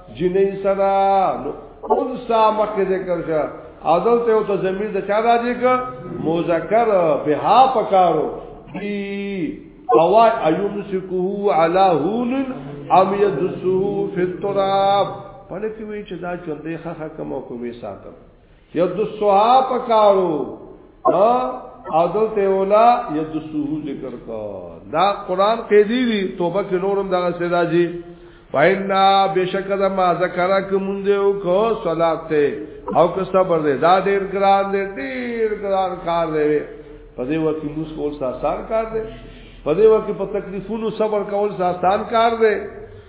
جنې سره نو انسا مکه ذکر شه اذن ته او ته زمير د چا راځي ک مذکر بها پکارو بي اوا ايوم سکوه علا هون ام يدسو في التراب پلکی وی چې دا چوندې خخه کم او کوي ساتم یدسوها پکارو او دلته اولا یدسوه ذکر کا دا قران کې دی دی توبه کې نورم دا سزا جی وینا بشکره ما ذکر ک مونږ یو کو صلات ته او که صبر دې دا ډیر ګران دې ډیر ګران کار دی په دې وخت کې موږ کول ساسان کار دی په دې وخت کې په تکلیفونو صبر کول ساسان کار دی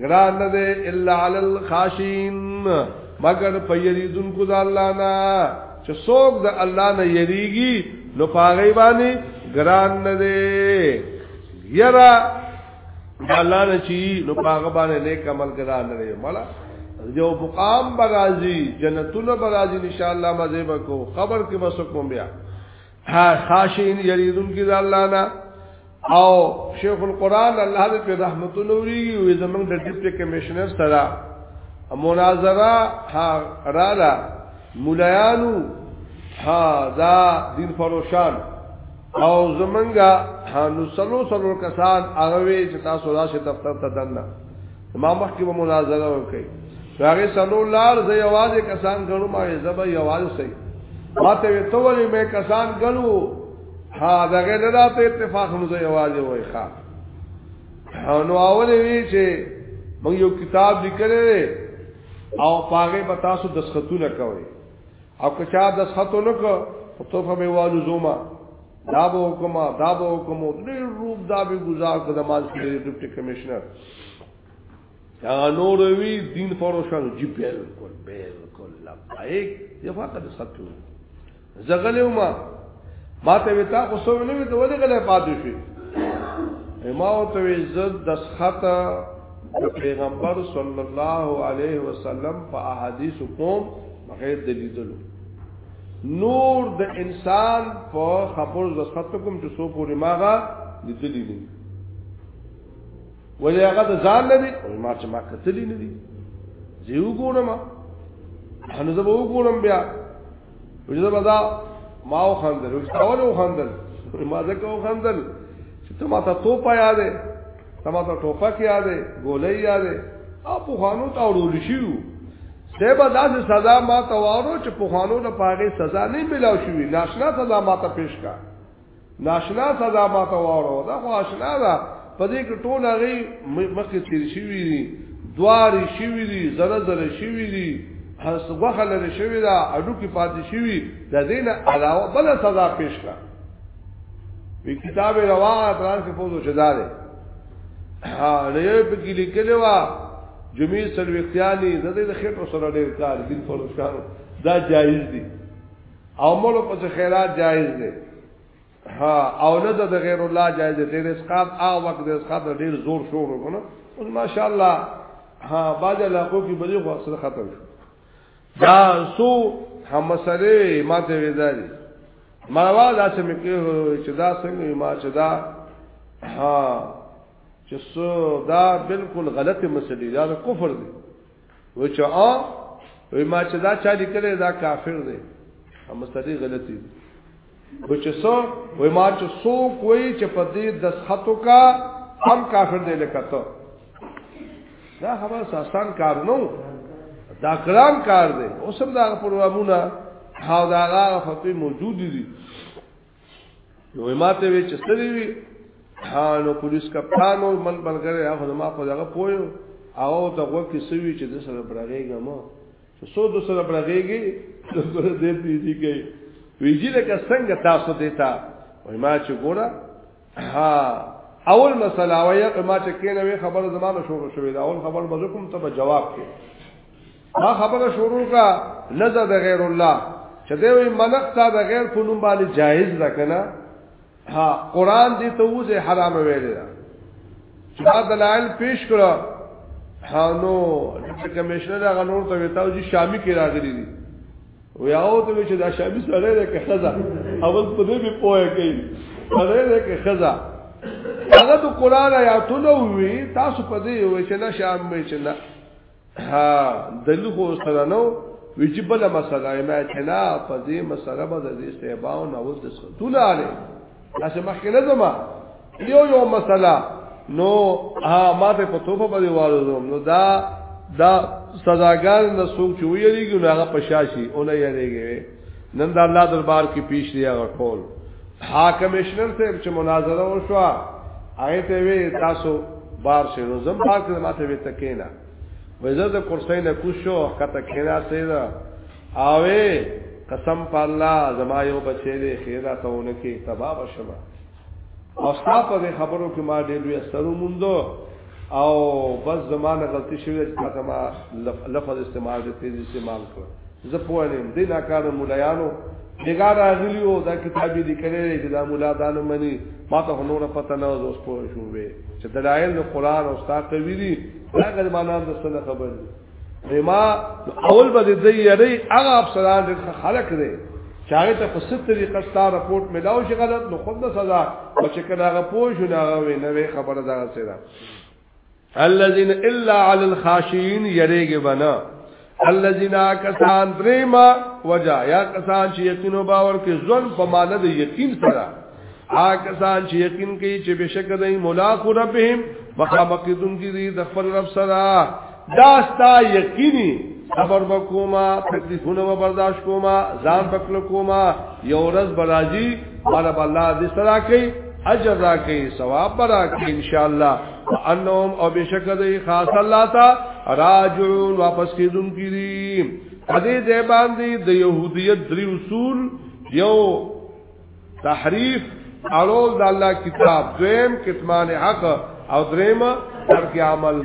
ګران نه دی الا علی الخاشین مگر په یریدون کو د الله نه چې څوک د الله نه یریږي نو پاغي باندې ګران نه دی یرا الله نه چی نو پاغه باندې نیک عمل ګران نه دی مړه یو مقام برازي جنتونه برازي ان شاء الله مزه وکړو خبر کې بسکم بیا خاشین یریدون کی دا الله نه او شیخ القران الله دې په رحمت نوري وي زمنګ د ډیپټي کمشنر سره مناظره ها رالا مولایانو ها دا دین فروشان او زمنګا نو سلو سلو کسان هغه چې تاسو راشه دفتر ته دنه ما مخکې به مناظره وکړي هغه سلو لار زه یوازې کسان غنو ما زبا یوازې سي ما ته وی تولې مې کسان غنو ها دا غل راته اتفاق نو زه یوازې وای ښا نو اول وی چې موږ یو کتاب لیکلې او پاغه به تاسو دسخطونه کوي او که چا دسخطو نه کو تو فمه والو زوما دا به حکما دا به حکمو دې روپ دا به گزار کړه مال کې ډیپټي کمشنر هغه نور وی دین فروشان جی بالکل بالکل لبیک دی فقط ساتو زغلو ما ما ته وتا خو سو نه وی ته ولې غلې پاتې شي ما او ته عزت د خطا پیغمبر صلی الله علیه وسلم په احادیث کوم بغیر د لیدلو نور د انسان په خبر ز خط کوم چې سو پوری ماغه لیدلی نه ولې هغه د ځان نه دی او ما چې ما کتلی نه دی زه یو ګورم هنو زه به وګورم بیا وجه زه به دا ما او خندل او ټول او خندل ما زه کو خندل چې ته ما ته توپ یادې ته ما ته ټوپک یادې ګولې یادې او په خانو ته اورول شيو سه به داسې سزا ما ته وارو چې په خانو د پاره سزا نه ملاو شي ناشنا سزا ما ته پیش کا ناشنا صدا ما ته واره دا خو آشنا ده په دې کې ټول هغه مخکې تیر شوی دي دواري شوی دي زره زره شوی دي هر څه وخت لري شوی دا اډو کې پاتې شوی د دې نه علاوه بل صدا پیش کړه په کتاب رواه تران کې فوزو شدا ده ها لري په کې لیکلو وا جمعي سلوختياني د دې خېټو سره ډېر کار دین فلسفه دا جایز دي او مولو په څه خیرات جایز دی ها او نه د غیر الله جایز دی ډیر اسقاط او وخت د اسقاط ډیر زور شور وکنه او ماشاءالله ها باج لا کو کی بلی خو اصل ختم شو دا سو هم مسله ماته ویداري ما وا دا چې مکه چې دا څنګه ما چې دا ها چې سو دا بالکل غلطه مسله دا کفر دی و چې او وی ما چې دا چا لیکل دا کافر دی هم مستدی غلطی و چې سو وی ما چې سو کوئی چې په دې دسخطو کا هم کافر دی لکه ته دا خبر ساستان کار نو دا کلام کار دی اوسم دا پروګرامونه هاو دا هغه فتوی موجود دي نو ماته وی چې سړي وی ها نو پولیس کپتان او من بلګره هغه ما په دغه پوي او ته غو کې سوي چې د سره برغېګه مو چې سو د سره برغېګي د سره دې پیږي کوي ویجی لکه څنګه تاسو دیتا وای ما چې ګوره ها اول مسله وای ما چې کینه وی خبر زمانه شروع شوې دا اول خبر به کوم ته جواب کې ما خبره شروع کا نظر د غیر الله چې دوی ملک تا د غیر په نوم باندې جایز ده کنه ها قران دې ته وځه حرام ویل دا دا دلایل پیش کړه هانو چې کمشنر هغه نور ته وتاو چې شامی کې راغلي دي وی او ته چې دا شابي سره ده کې خزا اول په دې به پوهه کوي سره ده کې خزا هغه د قران آیاتونه وی تاسو په دې وی چې نه شام وی چې نه ها دلو خو سره نو وی چې بل مسله ما چې نه په دې مسله به د استعباو نه ود څه دولاره تاسو مخکې نه زما یو یو مسله نو ها ما ته په توفه باندې وارو نو دا دا سزاګان نه سوق چویریږي نو هغه پشاشي اونه یریږي نن دا الله دربار کې پیش دی هغه ټول ها کمشنر ته چې مناظره وشو هغه ته وی تاسو بار شي نو زم پاک ما ته وی تکینا وزه د کرسۍ نه کوشو کته کینا سیدا اوې قسم په الله زما یو بچی دی خیره ته ونکي تبا بشما او صاحب په خبرو کې ما ډېر لوی اثر وموندو او بس زمانه غلطی شوی چې تا ما لفظ استعمال دې تیز استعمال کړ زه پوه نه دي نه کار مولایانو بیګار اغلی او دا کتاب دې کړی چې دا مولا دان منی ما ته نور پته نه اوس پوه شو وې چې دلایل قرآن او استاد کوي دي دا غلمانان د سره خبر دي ما اول به دې یری هغه افسران د خلک دی چاغه ته په ست طریقه ستا رپورت ملاو شي غلط نو خود د سزا او چې کله هغه پوه شو نه غوي نه خبره دا سره الذين الا على الخاشعين يريګ بنا الذين کسان درېما وجا یا کسان چې یقین او باور کې ځن په معنی د یقین سره آګه سان چې یقین کوي چې بشک دای ملاق ربهم مخامقیدون کی دی د خپل رب سره دا ستا یقیني صبر وکوما تکلیفونه و برداشت کوما ځان پکل کوما یو ورځ برازي بالا بالا دې سره کوي اجر را کوي ثواب برا کوي ان شاء الله انهم او بشک دای خاص الله تا راجعون واپس کیدون کی دی ا دې دې باندې د يهودیت درې اصول یو تحریف اړول د الله کتاب دویم کتمان حق او دریم ترک عمل